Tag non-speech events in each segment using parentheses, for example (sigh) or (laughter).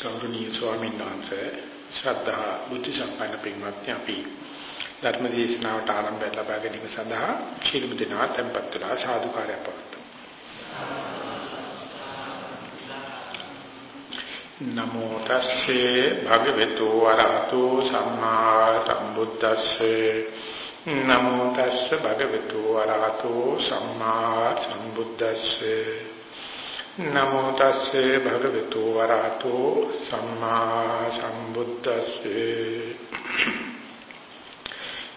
ගෞරවනීය ස්වාමීන් වහන්සේ ශ්‍රද්ධා බුද්ධ සම්පන්න පින්වත්නි අපි ධර්ම දේශනාවට ආරම්භය ලබා ගැනීම සඳහා ශීලමු දෙනා tempත් වෙලා සාදුකාරය පවත්වමු. නමෝ තස්සේ භගවතු වරහතු සම්මා සම්බුද්දස්සේ නමෝ තස්සේ භගවතු වරහතු සම්මා සම්බුද්දස්සේ නමෝ තස්සේ භගවතු වරහතෝ සම්මා සම්බුද්දස්සේ.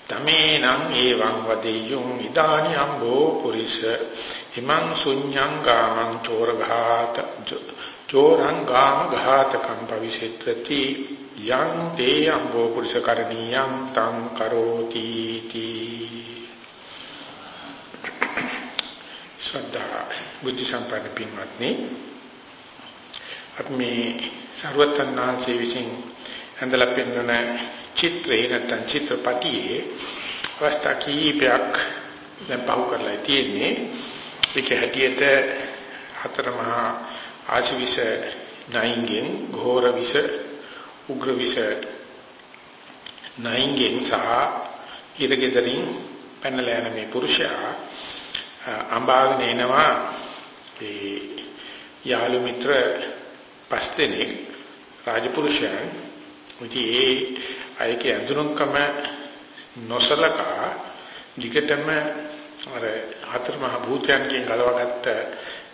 තමේනං එවං වදෙය්‍යුං ඉදානි අම්බෝ පුරිස. හිමං ශුඤ්ඤං ගාමං චෝරඝාත චෝරං ගාම ඝාතකම් භවිෂෙත්ති යං තේ අම්බෝ පුරිස කරණීයං තං කරෝති තී. ශ්‍රද්ධා බුද්ධ සම්පන්න පින්වත්නි අපි මේ ਸਰවත්නාංශයේ විසින් ඇඳලා පෙන්වන චිත්‍රේ නැත්නම් චිත්‍රපටියේ අවස්ථා කීපයක් දැන් පහු කරලා තියෙන්නේ. ඒක හැටියට හතර මහා ආශිවිෂ නයින්ගෙන් ඝෝර විෂ උග්‍ර විෂ නයින්ගෙන් සහ ඉරගෙදරින් පැනලා යන මේ පුරුෂයා අම්බාගෙන එනවා. ඒ යාළු මිත්‍ර පස් දෙනෙක් රාජපුරුෂයන්. මුටි ඒ අයගේ අඳුරකම නොසලකා දිගටම අර හතර මහ භූතයන්ගෙන් ගලවගත්ත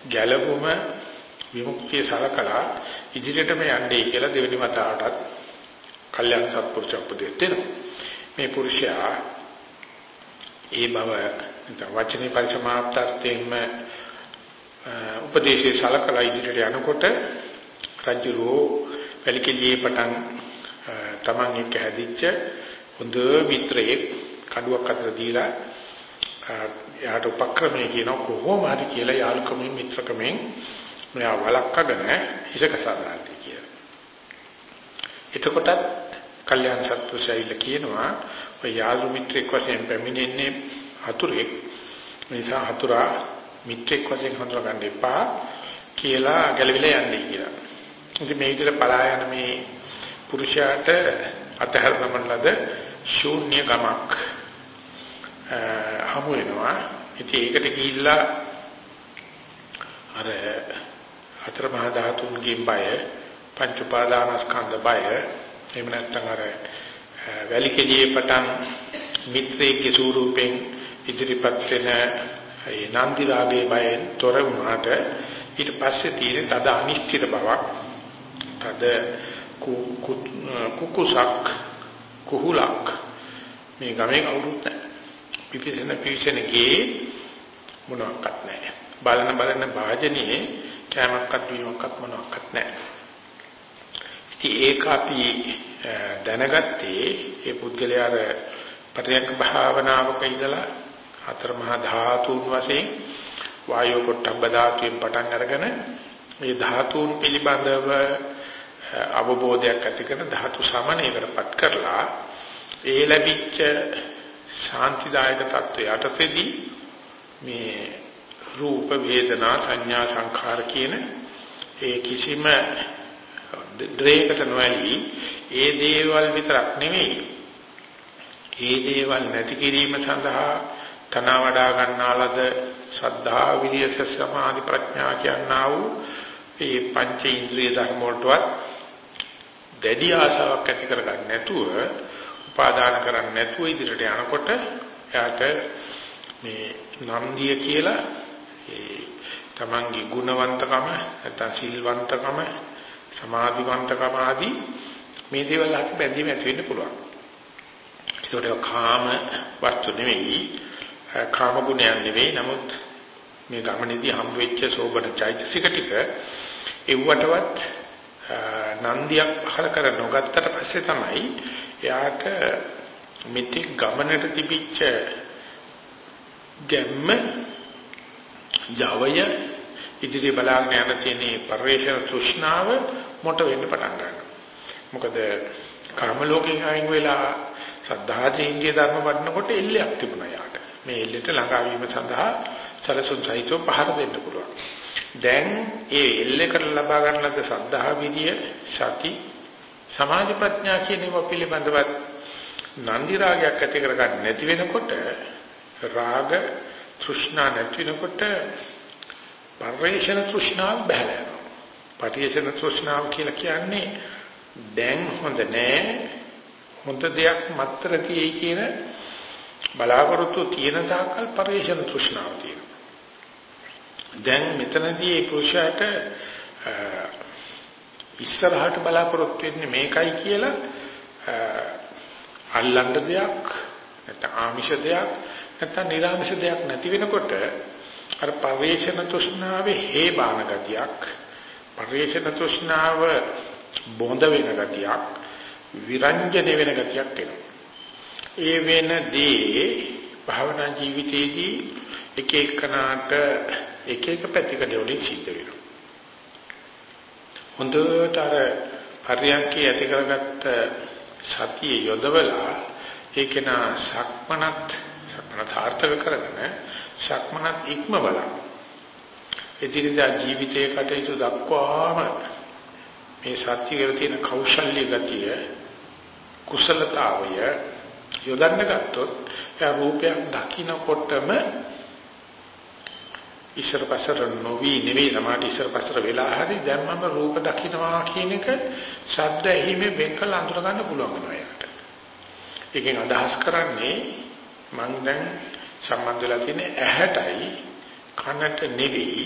ගැලවුම විමුක්තිය සලකලා ඉදිරියටම යන්නේ කියලා දෙවෙනි වතාවටත් කල්යාණ සත්පුරුෂ උපදෙස් දෙනවා. මේ පුරුෂයා ඒ බව වචනේ පරිසමාප්තාර්ථයෙන්ම උපදේශයේ සලකලා ඉදිරියට යනකොට රජුරෝ වැලිකෙලියේ පටන් තමන් එක්ක හැදිච්ච හොඳ මිත්‍රයෙක් කඩුවක් අතර දීලා එයාට උපක්‍රමයේ කියන කොහොම හරි කියලා යාළුකමින් මිත්‍රකමින් මෙයා වළක්කගෙන හිසක සාදාන්නේ කියලා. එතකොටත් කල්යාණ සත්පුරුෂයයිල කියනවා ඔය යාළු මිත්‍රෙක් වශයෙන් පැමිණෙන්නේ හතුරෙක් නිසා හතුරා මිත්‍රෙක් වශයෙන් හඳුනා ගන්න එපා කියලා ගැළවිලා යන්නේ කියලා. ඉතින් මේ විදිහට පලා යන මේ පුරුෂයාට අතහැරනම ලද ශූන්‍ය ගමක් හමු වෙනවා. ඉතින් ඒකට ගිහිල්ලා අර හතර මහා ධාතුන්ගෙන් බය පංච උපාදානස්කන්ධ බය එහෙම නැත්නම් අර වැලි කෙලියේ පටන් මිත්‍රයේ ස්වරූපෙන් ඉදිරිපත් වෙන ඒ නන්දි රාගේ බයෙන් තොර වුණාට ඊට පස්සේ තියෙන තද අනිශ්චිත බවක් තද කුකුසක් කුහුලක් මේ ගමේ කවුරුත් නැහැ. පිපිසෙන පිපිසෙන ගේ මොනවත් නැහැ. බලන බලන වාජනයේ කැමක්වත් වීමක්වත් මොනවත් නැහැ. ඉතින් ඒක අපි දැනගත්තේ ඒ පුද්ගලයාර පරියන්ක භාවනාවක ඉඳලා හතර මහා ධාතුන් වශයෙන් වායෝ කොටබ්බ ධාතුවෙන් පටන් අරගෙන මේ ධාතුන් පිළිබඳව අවබෝධයක් ඇති කරන ධාතු සමනයකටපත් කරලා ඒ ලැබිච්ච ශාන්තිදායක తত্ত্বය යටතේදී මේ රූප වේදනා සංඥා සංඛාර කියන ඒ කිසිම ද්‍රේකට නොඇලී ඒ දේවල් විතරක් නෙවෙයි ඒ දේවල් නැති කිරීම සඳහා තන වඩා ගන්නාලද ශ්‍රද්ධා විරිය සමාධි ප්‍රඥා කියනා වූ මේ පංච ඉන්ද්‍රිය ධර්ම වලටවත් දැඩි ආශාවක් ඇති කරගන්න නැතුව උපාදාන කරන්නේ නැතුව ඉදිරියට යනකොට එයාට මේ නන්දිය කියලා ඒ තමන්ගේ ගුණවන්තකම නැත්නම් සිල්වන්තකම සමාධිවන්තකම ආදී මේ දේවල් අත් බැඳීම ඇති වෙන්න පුළුවන්. ඒකට කාම වස්තු නෙවෙයි කාම ගුණයන් නෙවෙයි නමුත් මේ ගමනේදී හම් වෙච්ච සෝබන චෛතසික ටික එව්වටවත් නන්දියක් පහල කර නොගත්තට පස්සේ තමයි එයාට මිත්‍ය ගමනට තිබිච්ච ගැම්ම ජවය ඉදිරිය බලාගෙන යන තියෙන පරිවේෂණ තෘෂ්ණාව මොට වෙන්න පටන් ගන්නවා. මොකද කර්ම ලෝකයෙන් අයින් වෙලා සද්ධාදී ඉන්දිය ධර්ම වඩනකොට එල්ලයක් තිබුණා යාට. මේ එල්ලෙට ළඟා වීම සඳහා සලසුන් සහිතව පහර දෙන්න පුළුවන්. දැන් ඒ එල්ලේකට ලබා ගන්න ලද සද්ධා විදිය සති සමාධි ප්‍රඥා කියන ඒවා පිළිබඳව නන්දි රාගයක් ඇති කරගන්න නැති වෙනකොට රාග තෘෂ්ණා නැති වෙනකොට පරිේශන තෘෂ්ණාව බහැලා යනවා. පරිේශන තෘෂ්ණාව කියලා කියන්නේ දැන් හොඳ නෑ හොඳ දෙයක් මත්තර තියෙයි කියන බලාපොරොත්තු තියෙන තාක්කල් පරිේශන තෘෂ්ණාව තියෙනවා. දැන් මෙතනදී ඒ පුරුෂයාට ඉස්සරහට බලාපොරොත්තු වෙන්නේ මේකයි කියලා අල්ලන්න දෙයක් නැත්නම් ආමිෂ දෙයක් නැත්නම් නිර්ආමිෂ දෙයක් නැති වෙනකොට අර පරිේශන තෘෂ්ණාවේ හේබාන ගතියක් පරිේශන තෘෂ්ණාව බොඳ වෙන ගතියක් විරංජන වෙන ගතියක් එනවා ඒ වෙනදී භාවනා ජීවිතයේදී එක එකනාට එක එක පැතිකඩ වලින් සිද්ධ වෙනවා. හොඳට අර හරියන්කේ ඇති කරගත්ත සතිය යොදවලා ඒක නා සක්මනත් සක්මනත් ආර්ථක කරගෙන සක්මනත් ඉක්මවලා එදිනදා ජීවිතයේ කටයුතු දක්වාම මේ සත්‍ය වල තියෙන කෞශල්‍ය ගතිය කුසලතාවය යොදන්න ගත්තොත් එයා රූපයක් දකින්නකොටම ඉස්සර පස්සර නොවි නෙවෙයි සමාධි ඉස්සර පස්සර වෙලා හරි දැන් මම රූප දකින්නවා කියන එක ශබ්ද ඇහිමේ වෙන් කළ අඳුර ගන්න පුළුවන් වෙනවා යාට. ඒකෙන් අදහස් කරන්නේ මම දැන් සම්බන්ධ වෙලා තියෙන ඇහැටයි කනට නෙවෙයි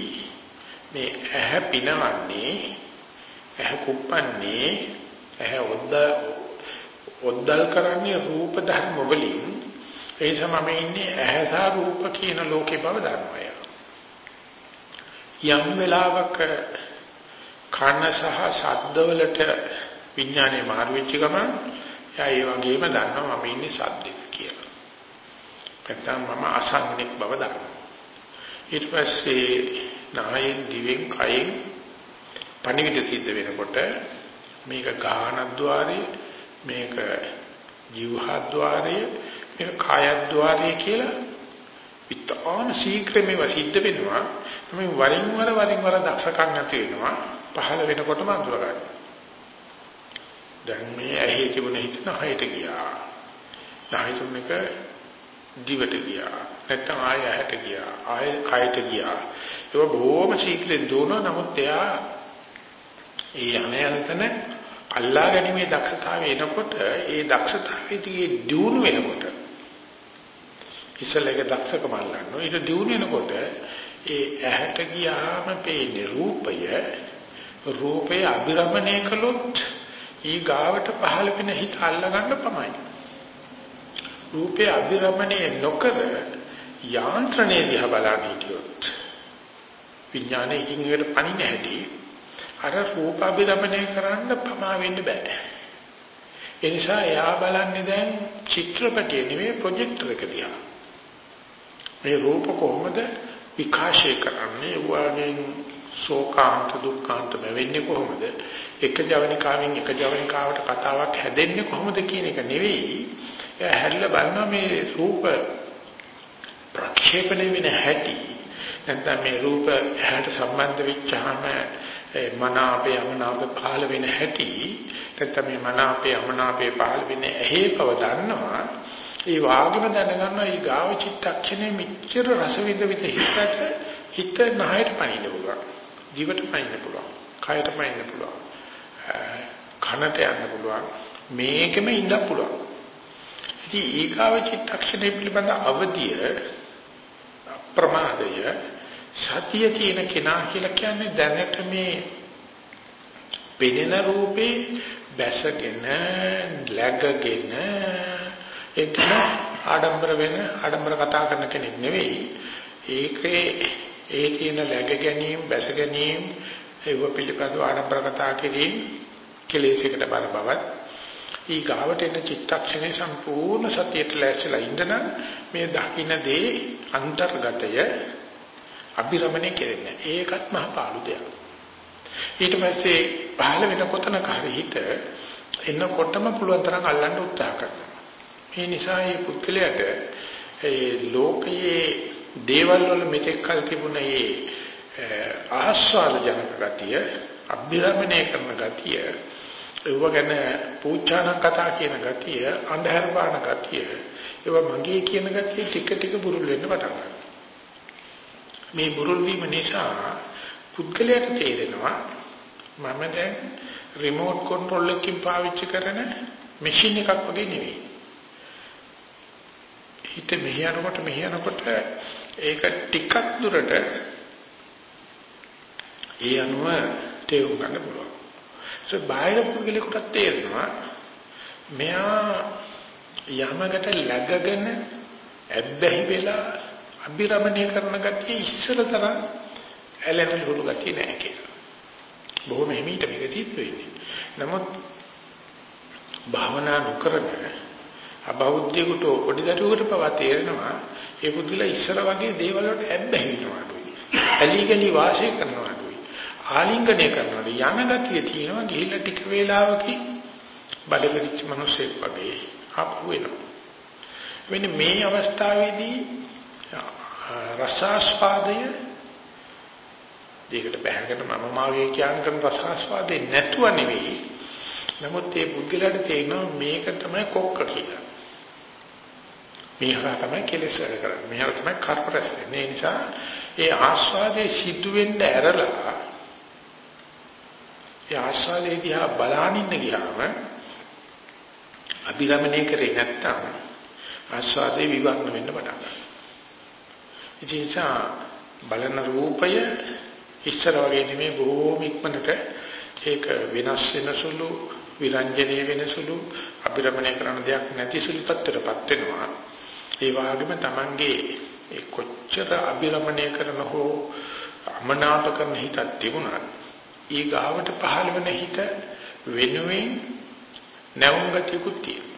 මේ ඇහැ පිනවන්නේ ඇහැ කුප්පන්නේ ඇහැ ඔද්ද ඔද්දල් කරන්නේ රූප ධර්ම වලින් ඒ සමම ඉන්නේ ඇහැ සහ රූප කියන ලෝකේ බව දන්නවා යම් වෙලාවක කන සහ ශබ්දවලට විඥානේ මාරු වෙච්ච ගමන් එයා ඒ වගේම දන්නවා මම ඉන්නේ ශබ්දෙක කියලා. නැත්නම් මම අසන්නෙක් බව දන්නවා. ඊට පස්සේ නායෙන් දිවෙන් කයෙන් පණිවිඩ සිද්ධ වෙනකොට මේක ගාහනද්්වාරය මේක ජීවහද්්වාරය මේක කායද්්වාරය කියලා ඉතාම ශීඝ්‍රමේව සිද්ධ වෙනවා මේ වරින් වර වරින් වර දක්ෂකම් නැති වෙනවා පහළ වෙනකොටම අඳුර ගන්න. දැන් මේ ඇහි තිබුණ හිත නහයට ගියා. නහය තුනක දිවට ගියා. නැත්තම් ආය ඇහැට ගියා. ආය කයට ගියා. ඒක බොහොම ශීඝ්‍රයෙන් දුවනවා. නමුත් එයා ඒ යමයන්තන අල්ලා ගැනීමේ දක්ෂතාවය එනකොට ඒ දක්ෂතාවයේදී දියුණු වෙනකොට ඉස්සලක දක්ෂකම අල්ලනවා. ඊට දියුණු වෙනකොට ඒ ඇහැට ගියාම පේන්නේ රූපය රූපය අභිරමණය කළොත් ඊ ගාවට පහළ වෙන හිත අල්ලගන්න පමණයි රූපය අභිරමණය නොකර යාන්ත්‍රණය දිහා බලන්න හිටියොත් විඥානයේ ඉංග්‍රීසියට පණින හැටි අර රූප අභිරමණය කරන්න පමා වෙන්න බෑ. ඒ නිසා එයා බලන්නේ දැන් චිත්‍රපටය නෙවෙයි ප්‍රොජෙක්ටර් එක දිහා. මේ රූප කොහොමද විකාශය කරන්නේ? වගේ ශෝකාන්ත දුක්ඛාන්ත වෙන්නේ කොහොමද? එක ජවනිකාවෙන් එක ජවනිකාවට කතාවක් හැදෙන්නේ කොහොමද කියන එක නෙවෙයි. එයා හැරිලා බලනවා මේ රූප ප්‍රක්ෂේපණය වෙන හැටි. නැත්නම් මේ රූප හැට සම්බන්ධ වෙච්චාම මන අපේ යමනාප පහළ වෙන හැටි නැත්නම් මේ මන අපේ යමනාපේ පහළ වෙන ඇහි බව දන්නවා ඒ වාගම දැනගන්නවා ඊ ගාව චිත්තක්ෂණය මෙච්චර රස විඳ විඳ හිතට හිත නහයට පනින්න පුළුවන්. ජීවිත පනින්න පුළුවන්. කයට පනින්න පුළුවන්. කනට යන්න පුළුවන්. මේකෙම ඉන්න පුළුවන්. ඉතින් ඊගාව චිත්තක්ෂණය පිළිබඳ අවදිය ප්‍රමාදය සතිය කියන කෙනා කියලා කියන්නේ දැනට මේ පෙනෙන රූපේ බැසගෙන läගගෙන ඒක ආඩම්බර වෙන ආඩම්බර කතා කරන කෙනෙක් නෙවෙයි. ඒකේ ඒ තියෙන läග ගැනීම, බැස ගැනීම, ඒව පිළිබඳව ආඩම්බර කතා කිරීම කෙලෙසයකට බර බවත් ඊ ගාවට එන චිත්තක්ෂණේ සම්පූර්ණ සතියට ලැස්සලා ඉඳන මේ දකින්න දේ අන්තර්ගතය අභිරමණය කෙරෙන්නේ. ඒකත් මහ පාළු දෙයක්. ඊට පස්සේ පහළ වෙන කොතනක හරි හිත එන්නකොටම පුළුවන් තරම් අල්ලන්න උත්සාහ කරනවා. ඒ නිසා මේ පුද්ගලයාට ඒ ලෝකයේ දේවල් වල මෙතෙක් කල් තිබුණ ඒ ආස්වාද ජනක ගතිය, අභිරමණය කරන ගතිය, ඒව ගැන පූජාන කතා කියන ගතිය, අන්ධහර පාන ගතිය, ඒව මගේ කියන ගතිය ටික ටික බුරුල් වෙන්න පටන් ගන්නවා. මේ බුරුල් වීම නිසා පුද්ගලයාට තේරෙනවා මම දැන් රිමෝට් කන්ට්‍රෝල් එකකින් පාවිච්චි කරන මැෂින් එකක් වගේ නෙවෙයි. හිත මෙහියනකොට මෙහියනකොට ඒක ටිකක් දුරට ඒ අනුව තේරුම් ගන්න පුළුවන්. ඒ බාහිර පුද්ගලෙකුට තේරෙනවා මෙයා යමකට läගගෙන ඇබ්බැහි වෙලා අභිරමණය කරන ගතිය ඉස්සර තරම් ඇලෙන ලුණු ගතිය නෑ කියලා. බොහොම හිමීට මේක තිත් වෙන්නේ. නමුත් භාවනා නොකරන අබෞද්ධයෙකුට පොඩි දරුවෙකුට පවා තේරෙනවා ඒ පුදුලා ඉස්සර වගේ දේවල් වලට ඇබ්බැහි වෙනවා අඩුයි. ඇලි ගලි වාසය කරනවා අඩුයි. ආලිංගනය කරනවා යන ගතිය තියෙනවා ගිහිල්ලා ටික වේලාවකින් බඩගිනිච්ච මිනිසෙක් වගේ ආපහු වෙනවා. මෙන්න මේ අවස්ථාවේදී රසාස්වාදය දෙයකට බහැගෙන මම මාගේ කියන කරන රසාස්වාදේ නැතුව නෙවෙයි. නමුත් ඒ පුද්ගලයාට තේරෙනවා මේක තමයි කොක්ක කියලා. මේහා තමයි කෙලෙස් වැඩ කරන්නේ. මේහා තමයි කර්ම රැස් වෙන්නේ. ඒ නිසා ඒ ආස්වාදයේ සිද්ධ වෙන්න ඇරලා ඒ ආස්වාදයේ දිහා බලානින්න ගියාම අභිරමණය කරේ නැත්තම් ආස්වාදේ විවරණ වෙන්න පටන් ගන්නවා. ඒ නිසා බලන රූපය ඉස්සර වගේ නෙමෙයි බොහෝම ඉක්මනට ඒක වෙනස් වෙන සුළු විරංජනේ වෙන සුළු අභිරමණය කරන දෙයක් නැති සුළු තත්ත්වයටපත් වෙනවා. ඒ වගේම Tamange ඒ කොච්චර අභිරමණය කරන හෝ අමනාප කරන හිතක් තිබුණත් ඊ ගාවට පහළ වෙන හිත වෙනුවෙන් නැවුම් ගතියකුත් තියෙනවා.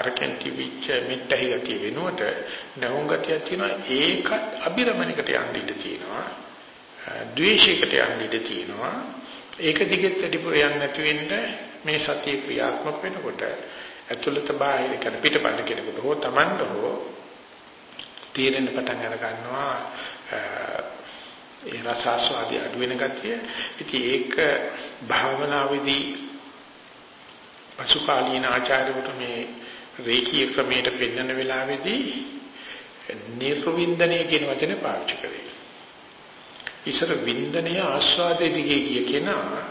අරකෙන් තිබිච්ච මෙත්තහි ගතිය වෙනුවට නැවුම් ගතියක් තියෙනවා. ඒකත් අභිරමණයකට යන්න ඉඩ තියෙනවා. ද්වේෂයකට යන්න ඉඩ තියෙනවා. ඒක දිගෙත් වැඩිපුර යන්නේ නැති වෙන්න මේ සතිය ක්‍රියාත්මක වෙනකොට ඇතුළත බාහිර කර පිටපන්න කෙනෙකුට හෝ Tamanda හෝ තීරණ පටන් අර ගන්නවා ඒ රසාස්වාදී අඩු වෙන ගතිය. ඉතින් ඒක භාවනාවේදී පසුකාලීන ආචාර්යවරු මේ රේකී ක්‍රමයට පෙන්වන වෙලාවේදී නිර්වින්දනය කියන වචනේ පාවිච්චි කරේ. ඉසර වින්දනය ආස්වාදයේ දිගේ ගිය කෙනා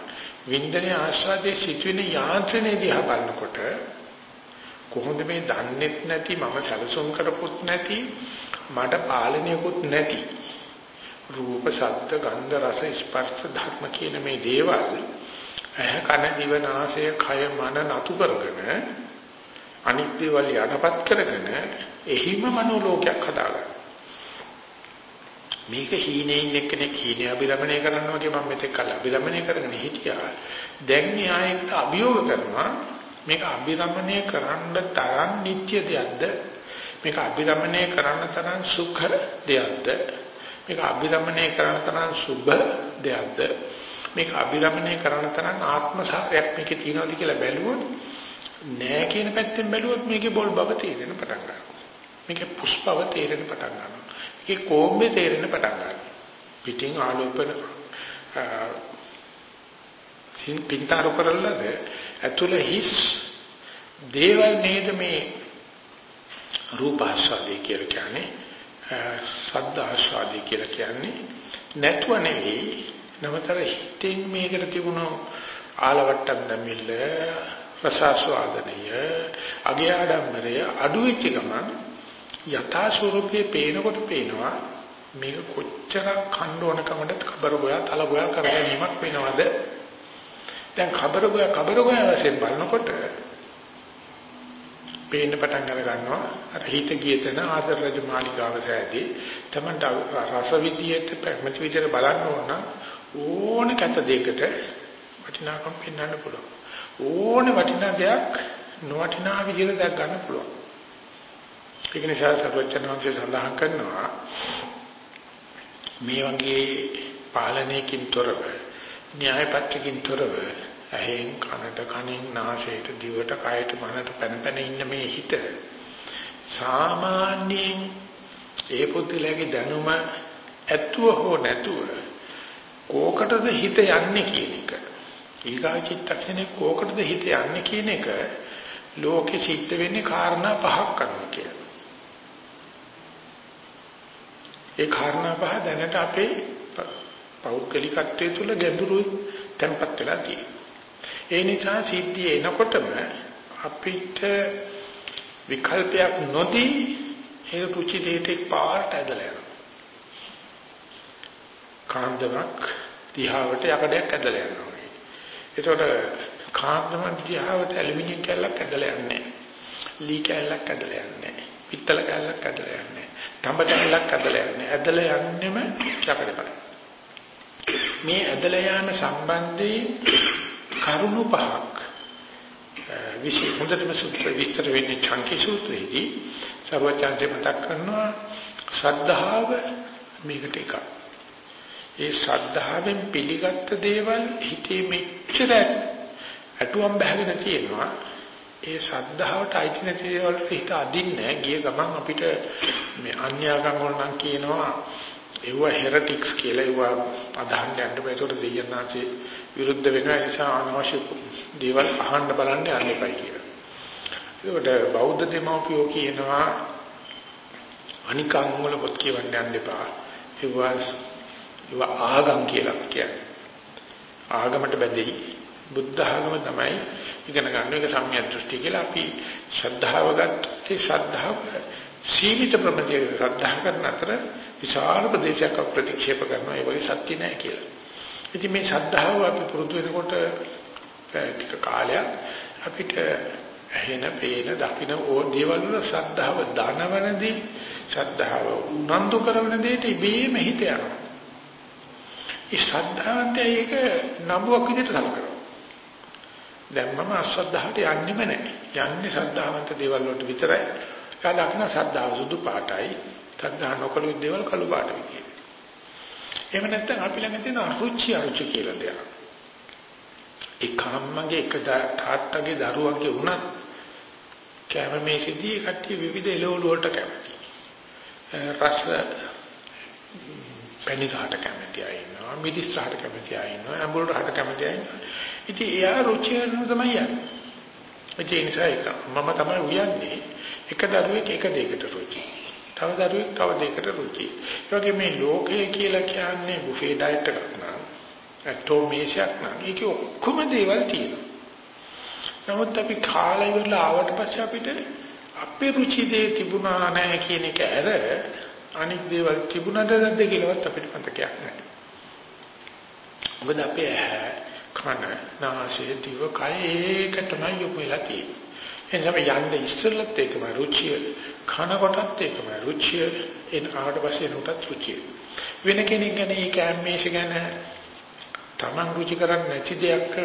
වින්දනය ආස්වාදයේ සිටින යාන්ත්‍රණය දිහා බලනකොට කොහොමද මේ දන්නේත් නැති මම සැලසුම් කරපොත් නැති මට පාලනයකුත් නැති රූප ශබ්ද ගන්ධ රස ස්පර්ශ ධර්ම කියන මේ දේවල් ඇහ කන දිව නාසය කය මන නතු කරගෙන අනිත් දේවල් යටපත් කරගෙන එහිම මනෝලෝකයක් හදාගන්න. මේක හීනෙන් එක්කෙනෙක් හීනේ අභිරමණය කරනවා වගේ මම මෙතෙක් කල අභිරමණය කරගෙන හිටියා. දැන් න්යායකට අභියෝග කරනවා මේක අභිරමණය කරන්න තරම් නිත්‍ය දෙයක්ද? මේක අභිරමණය කරන්න තරම් සුඛ දෙයක්ද? මේක අභිරමණය කරන්න තරම් සුභ දෙයක්ද? මේක අභිරමණය කරන්න තරම් ආත්මසාරයක් මේකේ තියෙනවද කියලා බැලුවොත් නෑ කියන පැත්තෙන් බැලුවොත් මේකේ බොල් බව තේරෙන පටන් ගන්නවා. මේකේ පුෂ්පව තේරෙන පටන් ගන්නවා. ඒකේ කොම්බේ තේරෙන පටන් ගන්නවා. පිටින් ආලෝපන සින් පින්තර කරලාද ඇතුළේ හිස් දේවල් නේද මේ රූප ආස්වාදේ කියලා කියන්නේ? ශබ්ද ආස්වාදේ කියලා කියන්නේ. නැතුව නෙවෙයි නමතර හිතෙන් මේකට තිබුණු ආලවට්ටම් නැමිල්ල රසාස්වාදනය අගේ ආඩම්බරය අඩු වෙච්ච ගමන් යථා ස්වરૂපයේ පේනකොට පේනවා මේක කොච්චර කණ්ඩ ඕනකමද කබර ගෝයා තල ගෝයා කරගැනීමක් වෙනවද? දැන් කබර ගෝයා කබර ගෝයා වශයෙන් බලනකොට පේන්න පටන් අර ගන්නවා. අර හිත ගියතන ආදර රජ මාලිගාව සෑදී තමන්ට රස විදියට ප්‍රමති විදියට බලන්න ඕන ඕන කැත දෙයකට වටිනාකම් පෙන්වන්න පුළුවන්. ඕන වටිනා දෙයක් නොවටිනා විදියට දැක් ගන්න පුළුවන් ඒක නිසා සර්වචනංශය සඳහන් කරනවා මේ වගේ පාලනයකින් තොරව න්‍යායපත්‍රකින් තොරව ඇහෙන් කනට කනෙන් නාසයට දිවට කයට මනට පැන පැන ඉන්න මේ හිත සාමාන්‍යයෙන් ඒ පුද්ගලයාගේ දැනුම ඇතුව හෝ නැතුව කෝකටද හිත යන්නේ කියන එක. ඊගා චිත්තක්ෂණේ කෝකටද හිත යන්නේ කියන එක ලෝකෙ සිද්ධ වෙන්නේ කාරණා පහක් කරනවා කියලා. ඒ කාරණා පහ දැනට අපේ පෞද්ගලිකත්වයේ තුල ගැඹුරු තැම්පත් වෙලා තියෙනවා. ඒ නිසා සිද්ධිය එනකොටම අපිට විකල්පයක් නොදී ඒ රුචි දෙයට පාට ඇදලා යනවා. කාන්දමක් දිහාවට යකඩයක් ඇදලා යනවා. ඒතකොට කාන්දමක් දිහාවට ඇලුමිනියම් කැල්ලක් ඇදලා යන්නේ ලී කැල්ලක් ඇදලා යන්නේ පිත්තල කැල්ලක් ඇදලා යන්නේ තඹ කැල්ලක් ඇදලා යන්නේ ඇදලා යන්නෙම යකඩකට. මේ ඇදලා යාම සම්බන්ධයෙන් කරුණු පහක් විශේෂ හොඳටම සූත්‍ර විස්තර වෙන්නේ චංකි සූත්‍රයේදී. සර්වචන්දේ මතක් කරනවා ශ්‍රද්ධාව මේකට එකක්. ඒ ශ්‍රද්ධාවෙන් පිළිගත් දේවල් හිතේ මෙච්චර අටුවම් බහගෙන තියෙනවා. ඒ ශ්‍රද්ධාවට අයිති නැති දේවල් හිත අදින්නේ ගිය ගමන් අපිට මේ අන්‍යාගම් වල නම් කියනවා ඒව හෙරටික්ස් කියලා ඒව අදහන්න යන්න බෑ ඒකට දෙයන්නාසේ විරුද්ධ වෙනවා ඒ නිසා අනවශ්‍ය දේවල් අහන්න බලන්න යන්න එපයි කියලා. ඒකට බෞද්ධ දෙමව්පියෝ කියනවා අනිකං වල පොත් කියවන්න යන්න එපා. ඒවා ඒවා ආගම් කියලා කියන්නේ. ආගමට බැඳෙයි බුද්ධ ආගම තමයි ඉගෙන ගන්න එක සම්‍යක් දෘෂ්ටි කියලා අපි ශ්‍රද්ධාව ගත්තේ ශ්‍රද්ධාව සීමිත ප්‍රමතිය ශ්‍රද්ධා කරන අතර විශාල ප්‍රදේශයක් ප්‍රතික්ෂේප කරනවා ඒ වගේ සත්‍ය නැහැ කියලා. ඉතින් මේ ශ්‍රද්ධාව අපි පුරුදු වෙනකොට ටික කාලයක් අපිට ඇහෙන, පේන, දකින ඕ දේවල් වල ශ්‍රද්ධාව ධනවනදී ශ්‍රද්ධාව උනන්දු කරන දෙයට ඉබේම හිත යනවා. ඒ ශ්‍රද්ධාවන්ට ඒක නඹුවක් විදිහට සලකනවා. දැන් මම අශ්‍රද්ධාවට යන්නෙම නැහැ. යන්නේ ශ්‍රද්ධාවන්ත දේවල් වලට විතරයි. ඒ ලක්ෂණ ශ්‍රද්ධාව සුදු පාටයි. ශ්‍රද්ධා නොකළු දේවල් කළු පාට විදියට. එහෙම නැත්නම් අපි ළඟ තියෙන අරුචි අරුචි කියලා දෙයක්. ඒ කම්මගේ එක තාත්තගේ දරුවන්ගේ වුණත් කැම මේකදී කට්ටිය විවිධ එළවලු වලට කැමති. රස පැණිගහට කැමති අය ඉන්නවා, මිදිස් රහට කැමති අය ඉන්නවා, අඹුල් රහට කැමති අය ඉන්නවා. ඉතින් එයා රුචි අනුව තමයි යන්නේ. ඒ නිසා ඒක මම තමයි උයන්නේ එක දරුවෙක් එක දෙයකට රුචි. තව දරුවෙක් තව දෙයකට රුචි. ඒ වගේ මේ ලෝකය කියලා කියන්නේ බුෆේ ඩයට් එකක් නෑ. ඇටෝමේෂයක් නෑ. ඒක ඔක්කොම දේවල් තියෙනවා. නමුත් අපි කාලය ඉවරලා ආවට පස්සේ අපිට අපේ රුචි දේ තිබුණා නැහැ කියන එක ඇර අනිත් දේවල් තිබුණාද නැද්ද කියලාවත් අපිට මතකයක් නැහැ. මොකද අපේ ඇහැ කන නාසය දිව කය ඒකටම යොමු වෙලා තියෙන්නේ. එනිසා මේ යන්නේ ඉස්සෙල්ලත් ඒකම රුචිය කන කොටත් ඒකම රුචිය එන ආවට පස්සේ උටත් රුචිය. වෙන කෙනෙක් ගැන ඒ කැම්මේෂ ගැන Taman රුචි කරන්නේ නැති දෙයක්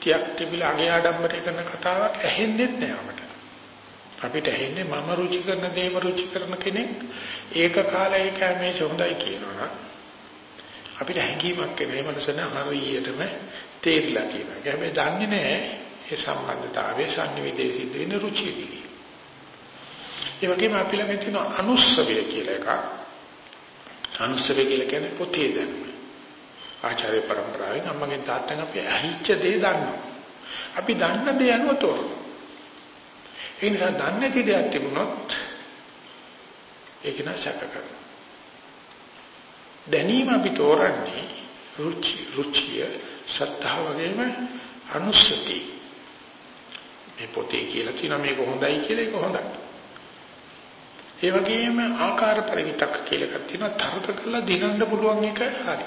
තියක් තිබිලා අගේ ආඩම්බරය කරන කතාවක් ඇහෙන්නේ නැහැ අපිට ඇහෙන්නේ මම රුචි කරන දේම රුචි කරන කෙනෙක් ඒක කාලේ කැමේ හොඳයි කියනවා අපිට හැඟීමක් එන මේ මනසන හරියටම තේරිලා කියනවා. හැබැයි දන්නේ නැහැ ඒ සම්බන්ධතාවයේ සංනිවිදේ සිද්ධ වෙන රුචියදී. ඒ වගේම අපි ළඟ තියෙන අනුස්සවය කියලා එකක්. අනුස්සවය කියලා කියන්නේ පොතේ දැනුම. ආචාර්ය પરම්පරාවෙන් අම්මගෙන් තාත්තගෙන් අපි අහිච්ච දේ දන්නවා. අපි දන්න දේ අනුව තෝරනවා. ඒ නිසා දන්නේ නැති දෙයක් තිබුණොත් ඒක නැසක කරනවා. දැනීම අපි තෝරන්නේ රුචි රුචිය සත්‍තා වගේම අනුස්සති. මේ පොතේ කියලා තියෙනවා මේක හොඳයි කියලා ඒක හොඳයි. ඒ වගේම ආකාර පරිවිතක් කියලා එකක් තියෙනවා තරක කරලා දිනන්න පුළුවන් එක හරි.